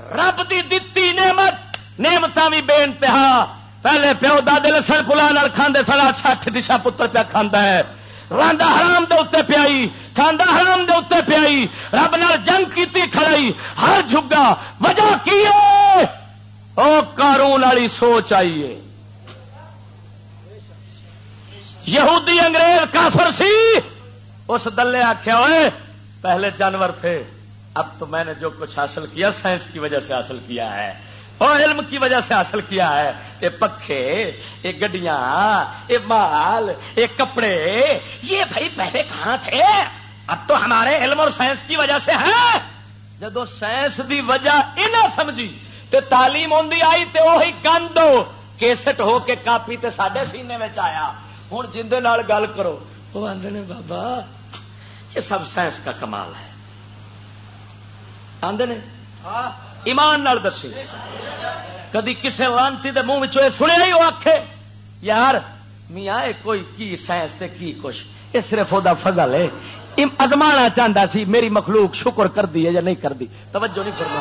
رب دی دتی نعمت نعمت بھی بے انتہا۔ پہلے پیو دادے لسن پلا کھانے سڑا سٹھ دشا پتر پیا کھانا ہے۔ رانڈا حرام دے اتنے پیائی کھانا حرام دے اتنے پیائی، رب نال جنگ کیتی کھڑائی، ہر جھگا، وجہ کی ہے؟ او قارون والی سوچ آئیے یہودی انگریز کافر سی؟ اس دلے آخیا ہوئے پہلے جانور تھے، اب تو میں نے جو کچھ حاصل کیا، سائنس کی وجہ سے حاصل کیا ہے۔ اور علم کی وجہ سے حاصل کیا ہے یہ پکھے، یہ گڈیاں، یہ مال، یہ کپڑے، یہ بھائی پہلے کہاں تھے؟ اب تو ہمارے علم اور سائنس کی وجہ سے ہے۔ جدو سائنس دی وجہ یہ سمجھی، تے تعلیم آئی تے وہی گند کیسٹ ہو کے کاپی تے سڈے سینے میں آیا۔ ہوں جن گل کرو۔ وہ آدھے نے، بابا، یہ سب سائنس کا کمال ہے۔ آدھے نے؟ ہاں۔ ایمان نال دسی کدی کسی لانتی دے منہ سنیا ہی وہ آخے یار، میاں کوئی کی سائنس تے کی کچھ؟ یہ صرف وہ فضل ہے ازمانا چاہتا سی، میری مخلوق شکر کر دی ہے یا نہیں کر دی توجہ نہیں کرنا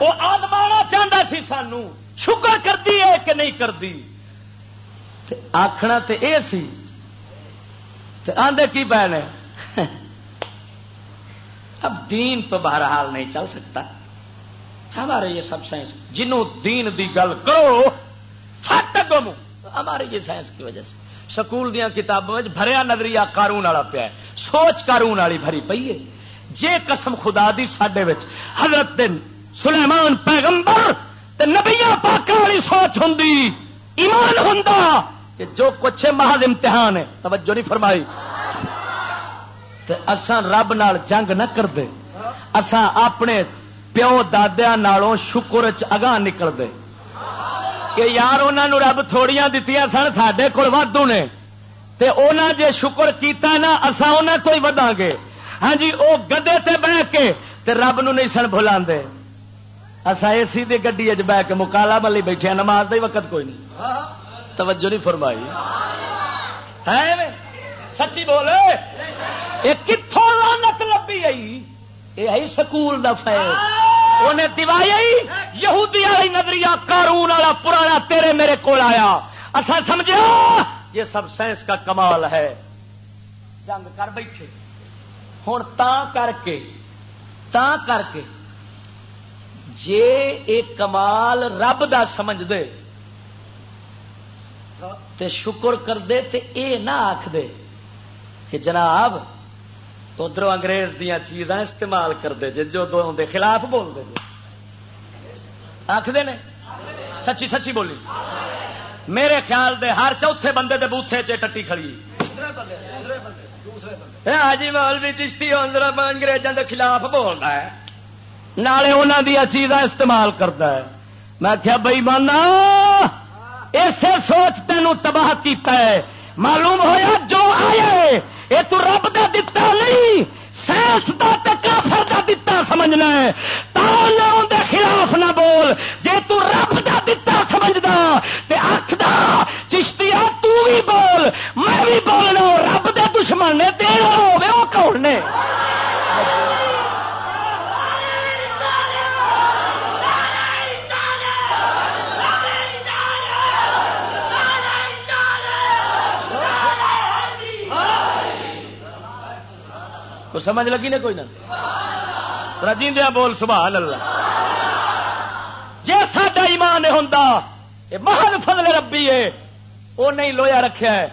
وہ آزمانا چاہتا سی سانو، شکر کرتی ہے کہ نہیں کرتی آخنا تے اے سی آدھے کی پہنے اب دین تو بہرحال نہیں چل سکتا۔ ہمارے یہ سب سائنس جنوں دین دی گل کرو گم ہمارے یہ سائنس کی وجہ سے۔ سکول دیا کتابوں بھریا نظریہ کارون والا پیا سوچ کارون والی بھری پی ہے۔ جے قسم خدا دی سڈے حضرت دن سلیمان پیغمبر تے نبیا پاک والی سوچ ہوں ایمان ہوں کہ جو کچھ محض امتحان ہے۔ توجہ نہیں فرمائی۔ اسان رب نال جنگ نہ کرتے اسان اپنے پیو ددیا نالوں شکر چگاہ نکلتے کہ یار انہوں رب تھوڑیاں دتی سن سڈے کول وادو نے۔ تے انہاں جے شکر کیتا نا اسا انہاں تو ہی ودا گے۔ ہاں جی وہ گدے تے بہ کے تے رب نو نہیں سن بھلا اسا اے سی دی گڈی بہ کے مکالا ملی بیٹھے نماز دا وقت کوئی نہیں۔ توجہ نہیں فرمائی۔ ہے سچی بولے؟ یہ کتوں لانت لبی آئی؟ یہ ہے سکول دا فیض۔ انہیں دیوائی یہودی والی نظریہ قارون والا پرانا تیرے میرے کول آیا۔ اصا سمجھا یہ سب سائنس کا کمال ہے۔ جنگ کر بیٹھے۔ ہوں تا کر کے تا کر کے، جے ایک کمال رب دا سمجھ دے، تے شکر کر دے تے اے نہ آخ دے کہ جناب ادھر انگریز دیا چیزاں استعمال کرتے جی جو دونوں دے خلاف بولتے آخر نے؟ سچی سچی بولی۔ میرے خیال دے ہر چوتھے بندے دے بوتھے چ ٹٹی کھڑی۔ حاجی ہاں مولوی چشتی انگریزوں دے خلاف بولتا ہے۔ نالے انہوں دیا چیزاں استعمال کرتا ہے۔ میں کیا بئی مانا اسے سوچ تینوں تباہ کیتا ہے۔ معلوم ہویا جو آئے یہ تو رب دا دتا نہیں سائنس دا تے کافر دا دتا، سمجھنا ہے۔ دے خلاف نہ بول، جے تو رب دا دتا، سمجھدا۔ تے آکھدا چشتیا تو بھی بول، میں بھی بولنا، رب دے دشمن نے، تیرا ہوے او کون نے؟ سمجھ لگی نا کوئی نہ؟ رجیندیا بول سبحان اللہ۔ جی سا ایمان ہوں یہ محل فضل ربی ہے۔ وہ نہیں لویا رکھا ہے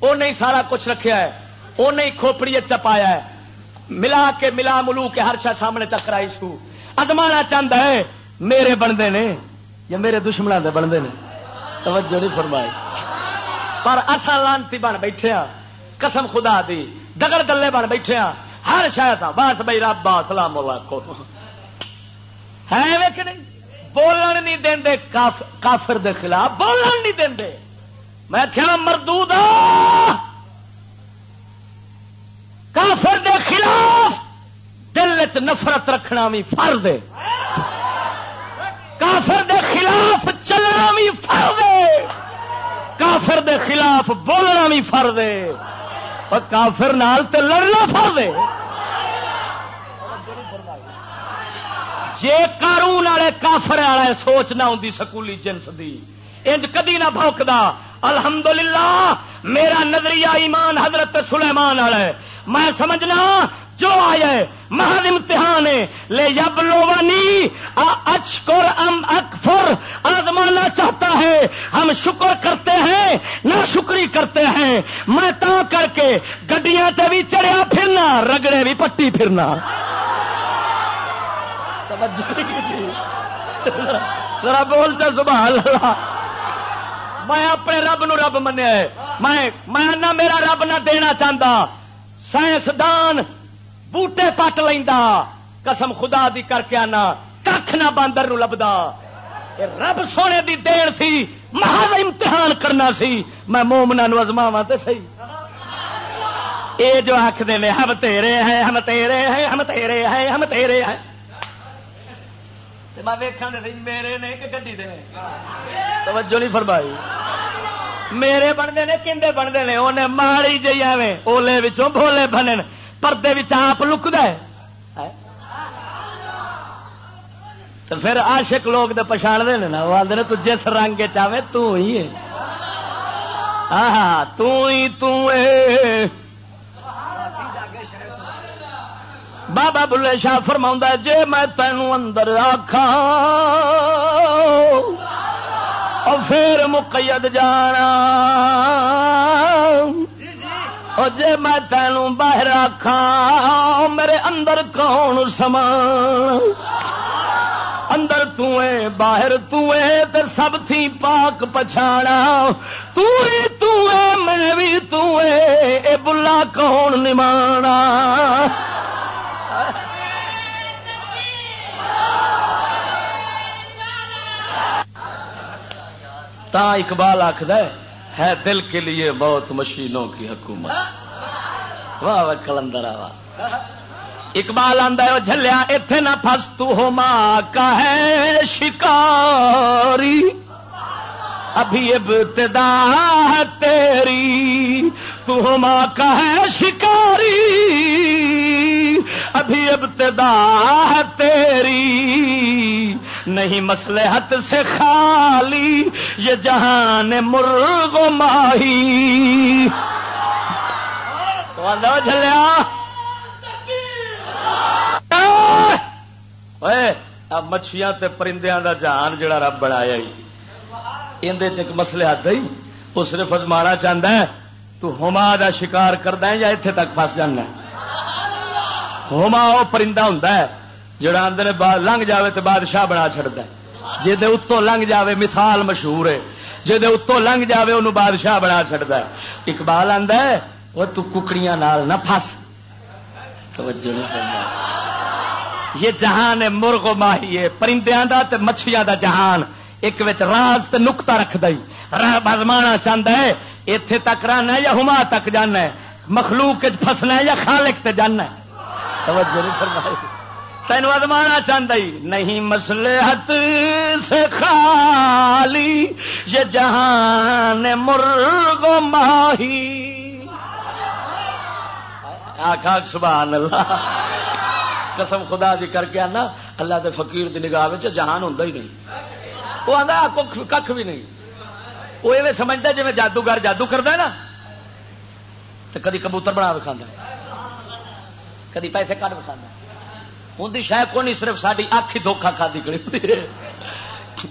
وہ نہیں سارا کچھ رکھا ہے وہ نہیں کھوپڑی چپایا ہے۔ ملا کے ملا ملو کے ہر شا سامنے چکرائی سو ازمانا چاہتا ہے، میرے بنتے نے یا میرے دشمنوں کے بنتے ہیں توجہ نہیں فرمائی۔ پر اصا لانتی بن بیٹھے ہاں قسم خدا دی، دگڑ دلے بن بیٹھے ہاں۔ ہر شاید بس بھائی رابا سلام ہے ویک نہیں؟ بولن نہیں دے کافر دے خلاف بولن نہیں دے میں کیا مردو کافر دے خلاف دل چ نفرت رکھنا بھی فرض ہے۔ کافر دے خلاف چلنا بھی فرض ہے۔ کافر دے خلاف بولنا بھی فرض ہے۔ اور کافر نال تے لڑنا فرد جے قارون والے کافر والے سوچ نہ ہوندی سکولی جنس دی۔ انج کدی نہ بھوکدا۔ الحمدللہ، میرا نظریہ ایمان حضرت سلیمان والا ہے۔ میں سمجھنا جو آیا ہے محض امتحان ہے۔ لے جب لوانی اچکر ام اکفر آزمانا چاہتا ہے۔ ہم شکر کرتے ہیں نہ شکری کرتے ہیں۔ میں تا کر کے گڈیاں تے بھی چڑھیا پھرنا، رگڑے بھی پٹی پھرنا۔ ذرا بول چا سبحان اللہ۔ میں اپنے رب نو رب منیا میں میں میرا رب نہ دینا چاہتا سائنسدان بوٹے پٹ لینا قسم خدا دی کر کے آنا کھ نہ باندر نو لبدا۔ رب سونے دی دین سی محل امتحان کرنا سی۔ میں مومنا نو ازماوا تو سی اے جو آخر نے، ہم تیرے ہیں، ہم تیرے ہیں، ہم تیرے ہیں، ہم تیرے ہیں۔ میں ویکھا میرے نے کہ گڈی دے۔ توجہ نہیں فرمائی۔ میرے بنتے نے کھے بنتے نے؟ انہیں ماڑی جی ایویں اولے بھولے بنے پردے آپ لکد تو پھر آشک لوگ تو پچھاڑتے ہیں نا، وہ آدھے تو جس رنگ چاہے تھی ہاں تھی بابا بلے شاہ فرما جے میں تینوں اندر آخا پھر مقید جانا۔ او جے میں تینوں باہر آخا میرے اندر کون سمان اندر تھی باہر تے سب تھی پاک پچھاڑا میں بھی اے بلا کون نمانا تا اقبال آخد ہے ہے دل کے لیے بہت مشینوں کی حکومت۔ واہ واہ کلندر واہ۔ اقبال آدھا جلیا اتے نہ پس تو ماں کا ہے شکاری۔ ابھی ابتدا ہے تیری، تو ماں کا ہے شکاری۔ ابھی ابتدا ہے تیری۔ نہیں مسلحت سے خالی، یہ جہان مرغ و ماہی۔ جلیا مچھیاں تے پرندیاں دا جہان جڑا رب بنایا اندر ایک مسلحت ہی وہ صرف ازمانا چاہتا ہے، تو ہوما دا شکار کردا ہے یا اتنے تک پس جانا ہوما وہ پرندہ ہوں جڑا آدھے لنگ جائے تو بادشاہ بنا چڑتا جی اتوں لنگ جائے مثال مشہور ہے۔ جی اتوں لنگ جائے انہوں بادشاہ بنا چڑتا ہے۔ اقبال آدھا وہ تکڑیاں نہ پس یہ جہان ہے، مرغ ماہی ہے۔ پرندیاں دا تے مچھلیاں دا جہان۔ ایک راز تے نکتا رکھ دئی بزمانا چاہتا ہے اتے تک رہنا یا ہما تک جانا ہے؟ مخلوق فسنا ہے یا خالق تے جانا ہے؟ توجہ نہیں فرمائی۔ تین ادمانا چاہتا ہی نہیں مسلحت سے خالی، یہ جہان مرغ ماہی۔ آخا سبحان اللہ۔ قسم خدا جی کر کے آنا، اللہ دے فقیر دی نگاہ جہان ہوں ہی نہیں۔ وہ آتا کھ بھی نہیں۔ وہ ایویں سمجھتا جی میں جادوگر جادو کرتا نا تو کدی کبوتر بنا دکھا کدی پیسے کٹ وکھا بکھا ہوں شاید کو نہیں صرف ساری اکھ ہی دھوکھا کھا کڑی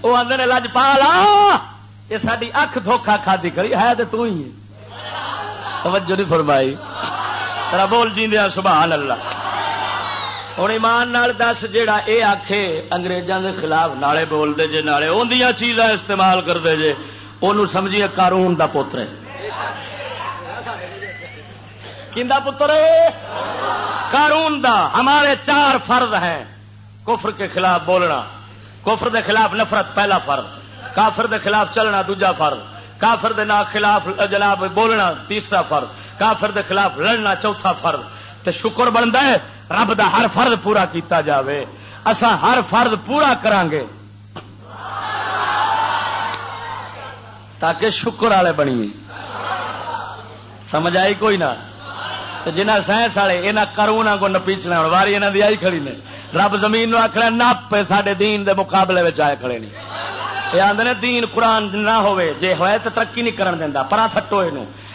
وہ آدھے نے لج پا لا یہ ساری اکھ دھوکھا کھا کری ہے تو تو ہی توجہ نہیں فرمائی۔ ترا بول جی سبحان اللہ ہوں ایمان نال دس، جیڑا اے آخے انگریزوں دے خلاف نالے بولتے جے، نالے اندیاں چیزاں استعمال کرتے جے انہوں سمجھیے قارون دا پوتر ہے۔ کندا پتر قارون دا ہمارے چار فرد ہیں۔ کفر کے خلاف بولنا۔ کفر دے خلاف نفرت پہلا فرد۔ کافر دے خلاف چلنا دوجا فرد۔ کافر دے خلاف جناب بولنا تیسرا فرد۔ کافر دے خلاف لڑنا چوتھا فرد۔ تے شکر بنتا ہے، رب دا ہر فرد پورا کیتا جاوے۔ اسا ہر فرد پورا کران گے تاکہ شکر والے بنیے۔ سمجھ آئی کوئی نہ؟ تو جنہ سائنس والے یہاں کرونا کو نپیچنا ہوں واری یہاں دی آئی کھڑی نے۔ رب زمین نو آخر نپ سڈے دین دے مقابلے میں آئے کھڑے نہیں یہ آدھے دین قرآن نہ ہوئے، جے ہوئے تو ترقی نہیں کرن دینا پرا تھٹو یہ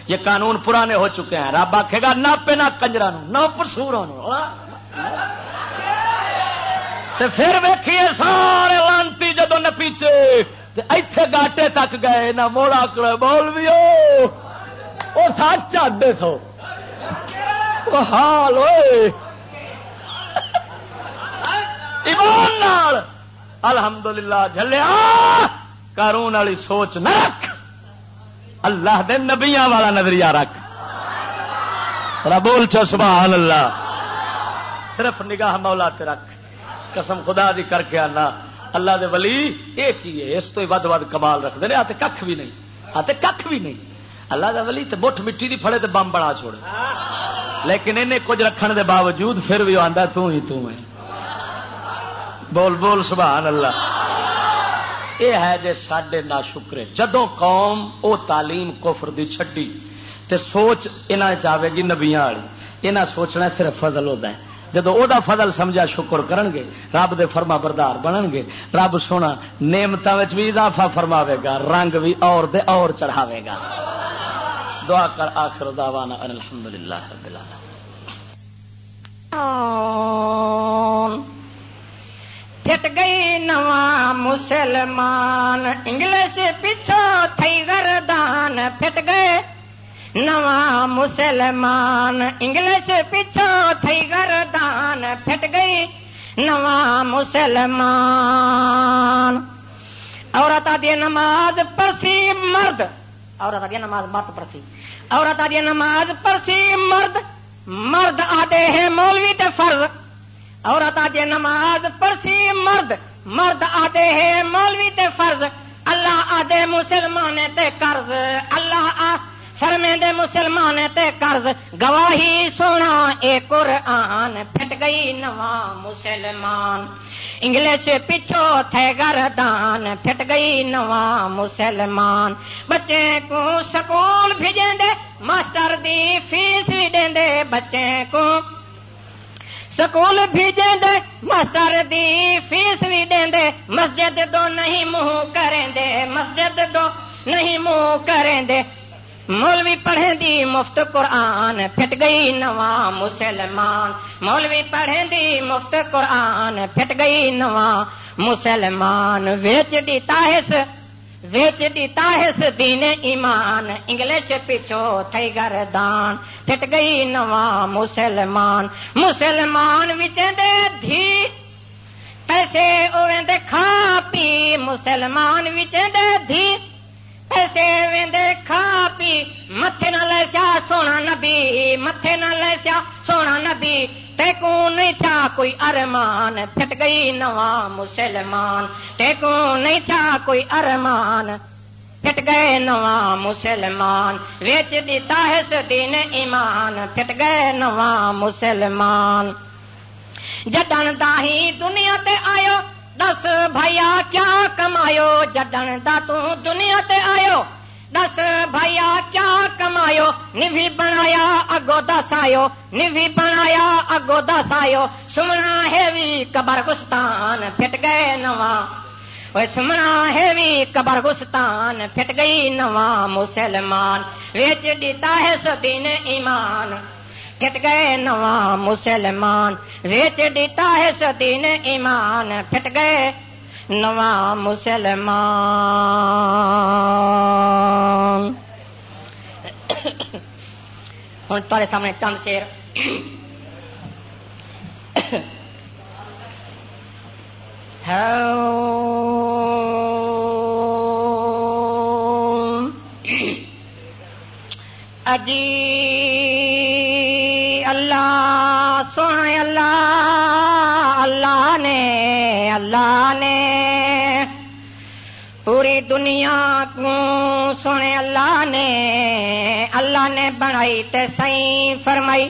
یہ قانون پرانے ہو چکے ہیں۔ رب آخے گا، ناپے نہ کنجرا نہ پرسوروں پھر ویکھیے، سارے لانتی جدو نپیچے ایتھے گاٹے تک گئے، نہ موڑا کڑے، بول بھی وہ تھا چاڈے تھو۔ حال ہوئے ایمان نال۔ الحمدللہ، جھلیا۔ والی سوچ نہ رکھ۔ اللہ دے نبیاں والا نظریہ رکھ۔ بول چو سبحان اللہ صرف نگاہ مولا تے رکھ۔ قسم خدا دی کر کے آنا۔ اللہ دے ولی یہ کی ہے؟ اس تو ود ود کمال رکھتے ہیں آتے کھ بھی نہیں۔ آتے کھ بھی نہیں۔ اللہ دا ولی تے بٹھ مٹی دی پھڑے تے بم بنا چھوڑے۔ لیکن انہیں کچھ رکھنے دے باوجود پھر بھی آندا تو ہی تو ہے بول بول، سبحان اللہ۔ یہ ہے جے سڈے نہ شکرے جدو قوم او تعلیم کفر دی چھڈی تے سوچ انہاں چاہے گی نبیاں والی، انہاں سوچنا صرف فضل ہوتا ہے۔ جدو او دا فضل سمجھا شکر کرن گے، رب دے فرما بردار بنن گے، رب سونا نعمتوں بھی اضافہ فرماوے گا، رنگ بھی اور دے اور چڑھاوے گا۔ دعا کر آخر دعوانا ان الحمدللہ رب العالمین۔ پھٹ گئی نواں مسلمان، انگلش پیچھو تھئی گردان پھٹ گئے نواں مسلمان، انگلش پیچھو تھئی گردان پھٹ گئی نواں مسلمان۔ عورت آدھی نماز پرسی مرد عورت آدھی نماز مرد پرسی عورت آدھی نماز پرسی مرد مرد آدھے ہیں مولوی تے فرض۔ عورت آدھی نماز پرسی مرد مرد آدھے ہیں مولوی تے فرض۔ اللہ آدھے مسلمان تے قرض۔ اللہ آ فرمے دے مسلمان تے قرض۔ گواہی سونا، اے قرآن پھٹ گئی نواں مسلمان۔ انگلش پچھو تھے گردان، پھٹ گئی نواں مسلمان۔ بچے کو سکول بھیجیں دے ماسٹر دی فیس بھی دیں دے بچے کو سکول بھیجیں دے ماسٹر دی فیس بھی دیں دے مسجد دو نہیں منہ کریں دے مسجد دو نہیں منہ کریں دے مولوی پڑھیں دی مفت قرآن، پھٹ گئی نواں مسلمان۔ مولوی پڑھیں دی مفت قرآن، پھٹ گئی نواں مسلمان۔ ویچ دی تاہس ویچ دی تاہس دین ایمان۔ انگلش پیچھو تھئی گردان، پھٹ گئی نواں مسلمان۔ مسلمان وچ دے دھی، پیسے اویں دے کھا پی۔ مسلمان وچ دے دھی ایسے ویندے کھا پی متھے نہ لسیا سونا نبی متھے نہ لسیا سونا نبی نہیں تھا کوئی ارمان پھٹ گئی نواں مسلمان تے نہیں تھا کوئی ارمان پھٹ گئے نواں مسلمان ویچ دیتا ہے دین ایمان پھٹ گئے نواں مسلمان جدن داہی دنیا تے آئو دس بھیا کیا کمایو جدن دا تو دنیا تے آیو دس بھیا کیا کمایو نوی بنایا اگو دس آیو نوی بنایا اگو دس آیو سمنا ہے بھی قبر گستان پھٹ گئے نواں سمنا ہے بھی قبر گستان پھٹ گئی نواں مسلمان ویچ دیتا ہے سدین ایمان کٹ گئے نواں مسلمان، ویچ دیتا ہے سدین ایمان، پھٹ گئے نواں مسلمان۔ ہوں تارے سامنے چند شیر اجی اللہ، سونے اللہ اللہ نے اللہ نے پوری دنیا کو سونے اللہ نے اللہ نے بنائی تے سی فرمائی۔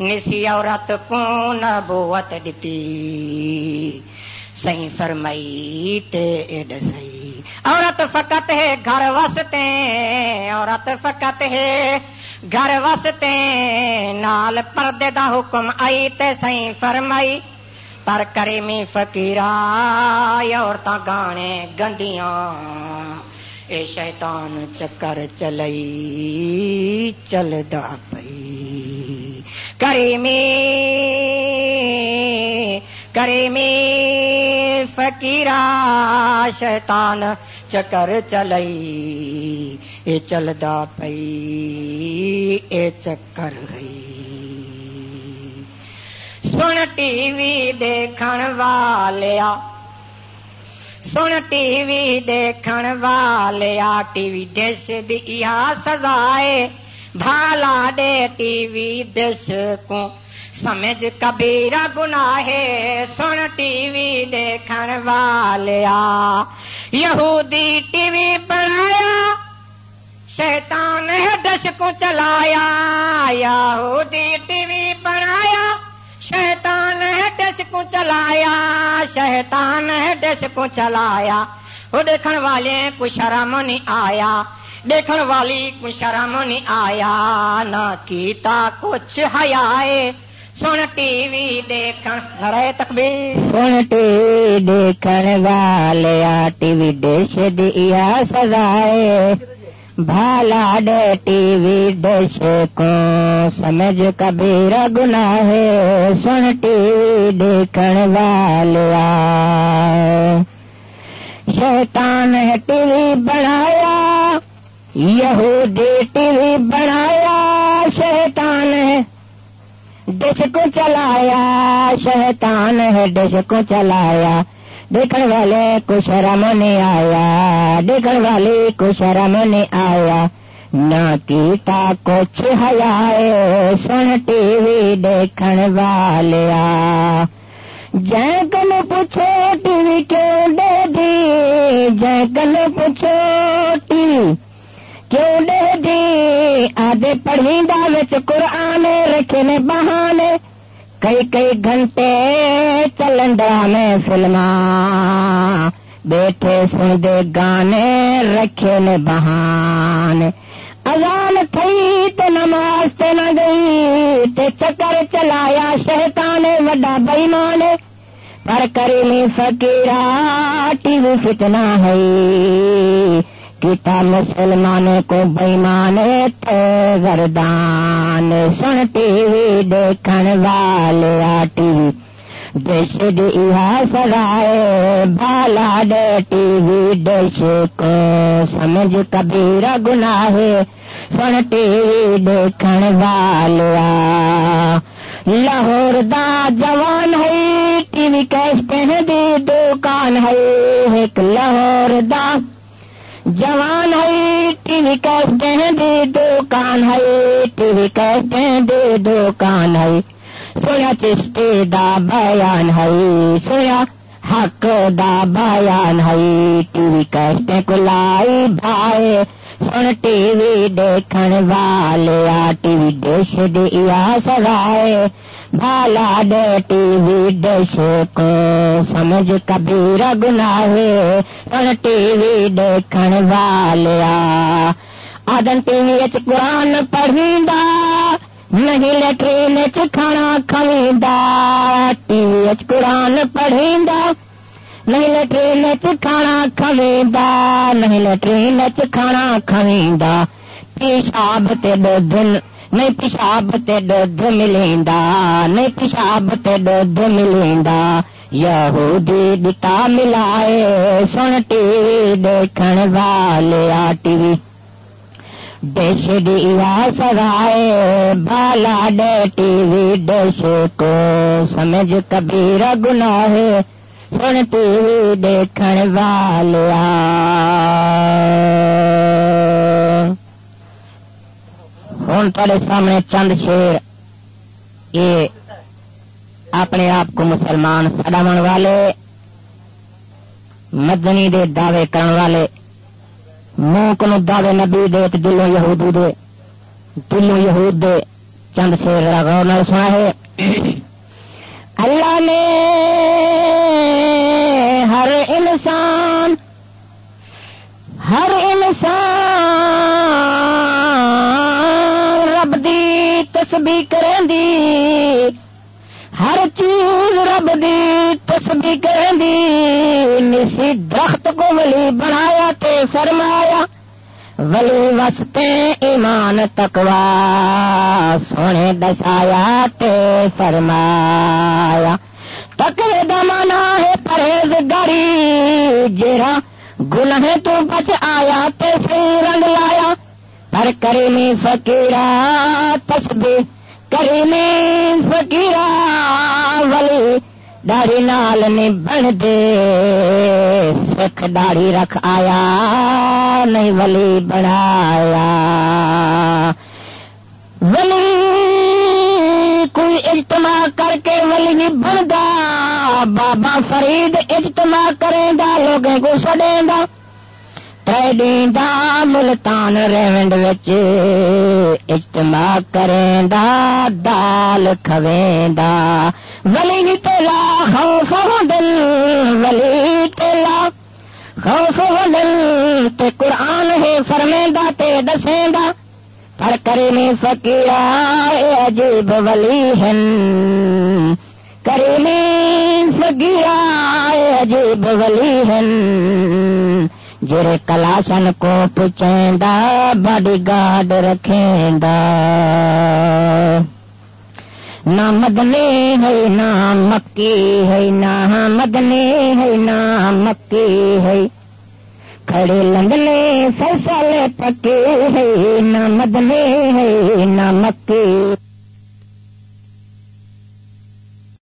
نسی عورت کو نبوت دیتی سی فرمائی تے ایڈ سی عورت فقط ہے گھر وستے عورت فقط ہے گھر وستے نال پردے دا حکم آئی تے سی فرمائی، پر کریمی فکیرا عورتیں گانے گندیاں۔ اے شیطان چکر چلئی، چلدا پئی۔ کریمی کریمی فکیرا شیطان، چکر چلئی اے چلدا پئی، اے چکر گئی۔ سن ٹی وی دیکھن والیا، سن ٹی وی دیکھن والیا، ٹی وی ڈش دیا سزائے بھالا دے ٹی وی ڈش کو سمجھ کبیرا گناہ سن ٹی وی دیکھن والیا یہودی ٹی وی بنایا شیطان ہے ڈش کو چلایا یہودی ٹی وی بنایا شیطان ہے ڈش کو چلایا شیطان ہے ڈش کو چلایا وہ دیکھن والے کو شرم نہیں آیا دیکھن والی کو شرم نہیں آیا نہ کیتا کچھ حیا سن ٹی وی دیکھن گھرے تکبیر سن ٹی وی دیکھن والے ٹی وی ڈش دیا سزائے۔ بھالا ڈے ٹی وی ڈش کو سمجھ کبیر گناہ سن ٹی وی دیکھن والیا۔ شیطان ہے ٹی وی بنایا، یہودی ٹی وی بنایا۔ شیطان ہے ڈش کو چلایا، شیطان ہے ڈش کو چلایا۔ دیکھنے والے کو شرم نہیں آیا دیکھنے والے کو شرم نہیں آیا۔ نہ کیتا کچھ ہیا سن ٹی وی دیکھنے والیا۔ جے پوچھو ٹی وی کیوں دے دی جے پوچھو ٹی وی کیوں آدھے پڑھی دا قرآن رکھے نے بہانے، کئی کئی گھنٹے چلن ڈرامے فلم بیٹھے سن دے گانے رکھے نے بہان اذان تھئی تے نماز تے نہ گئی، تے چکر چلایا شیطان وڈا بئیمان۔ پر کریمی فقیرا ٹی وی فتنہ ہے کیتا مسلمان کو بےمان گردان سن ٹی وی دیکھن والے ٹی وی۔ ڈش دیا سرائے، بالا ڈے ٹی وی ڈش کو سمجھ کبیر گناہ سن ٹی وی دیکھن والیا۔ لاہور دا جوان ہے، ٹی وی کیسٹ دی دکان ہے۔ ایک لاہور دا جوان ہے، ٹی وی کہتے دی دکان ہے، ٹی وی کہتے دی دکان ہے۔ سویا چشتی دا بیان ہے، سویا حق دا بیان ہے۔ ٹی وی کہتے کو لائی بھائی سن ٹی وی دیکھن والے ٹی وی ڈش دیا سوائے بھالا دے ٹی وی ڈش کو سمجھ کبیر گناہ سن ٹی وی دیکھن والیا آدن ٹی وی اچ قرآن پڑھی نہیں لٹرین کھانا کھویندا ٹی وی اچ قرآن پڑھی نہیں لٹرین کھانا کھویندا نہیں لٹرین کھانا کھویندا پیشاب تے دودھ نہیں پیشاب تے دودھ ملیندا نہیں پیشاب تے دودھ ملیندا یہودی دتا ملائے سن ٹی وی دیکھن والے آ ٹی وی ڈش دیا سرائے بالا ڈے ٹی وی ڈش کو سمجھ کبیر گناہ سن ٹی وی دیکھن والے ہوں تے سامنے چند شیر۔ یہ اپنے آپ کو مسلمان سڈا والے، مدنی دے دعوے کرن والے منہ کو دعوے نبی دے دلوں یہودی دے، دلوں یہود دے۔ چند شیر غور نال سنا ہے اللہ نے ہر انسان ہر انسان تسبیح کریں دی ہر چیز رب دی ولی نسی درخت کو ولی بنایا تے فرمایا، ولی وستے ایمان تکوا سونے دسایا تے فرمایا۔ تکوے دمانا ہے پرہیز گاری جرا گناہ تو بچ آیا تے سی رنگ لایا پر کریمی فقیرہ تسبیح کریمی فقیرہ، ولی داڑی نال نہیں بن دے، سکھ داڑی رکھ آیا، نہیں ولی بنایا۔ ولی کوئی اجتماع کر کے ولی نہیں بنتا، بابا فرید اجتماع کرے گا، لوگوں کو سڑے گا۔ دا ملتان ریونڈ وچ اجتماع کریں دا دال کھویں دا ولی تلا خوف دل ولی تلا خوف دل تے قرآن ہے فرمیں دا تے دسیں دا پر کریم فقیرہ عجیب ولی ہن کریم فقیرہ عجیب ولی ہن جرے کلاشن کو پوچھیں باڈی گارڈ رکھیں نہ مدنی ہے نہ مکی ہے نہ مدنی ہے نہ مکی ہے کھڑے لنگلے فیصلے پکے ہے نہ مدنی ہے نہ مکی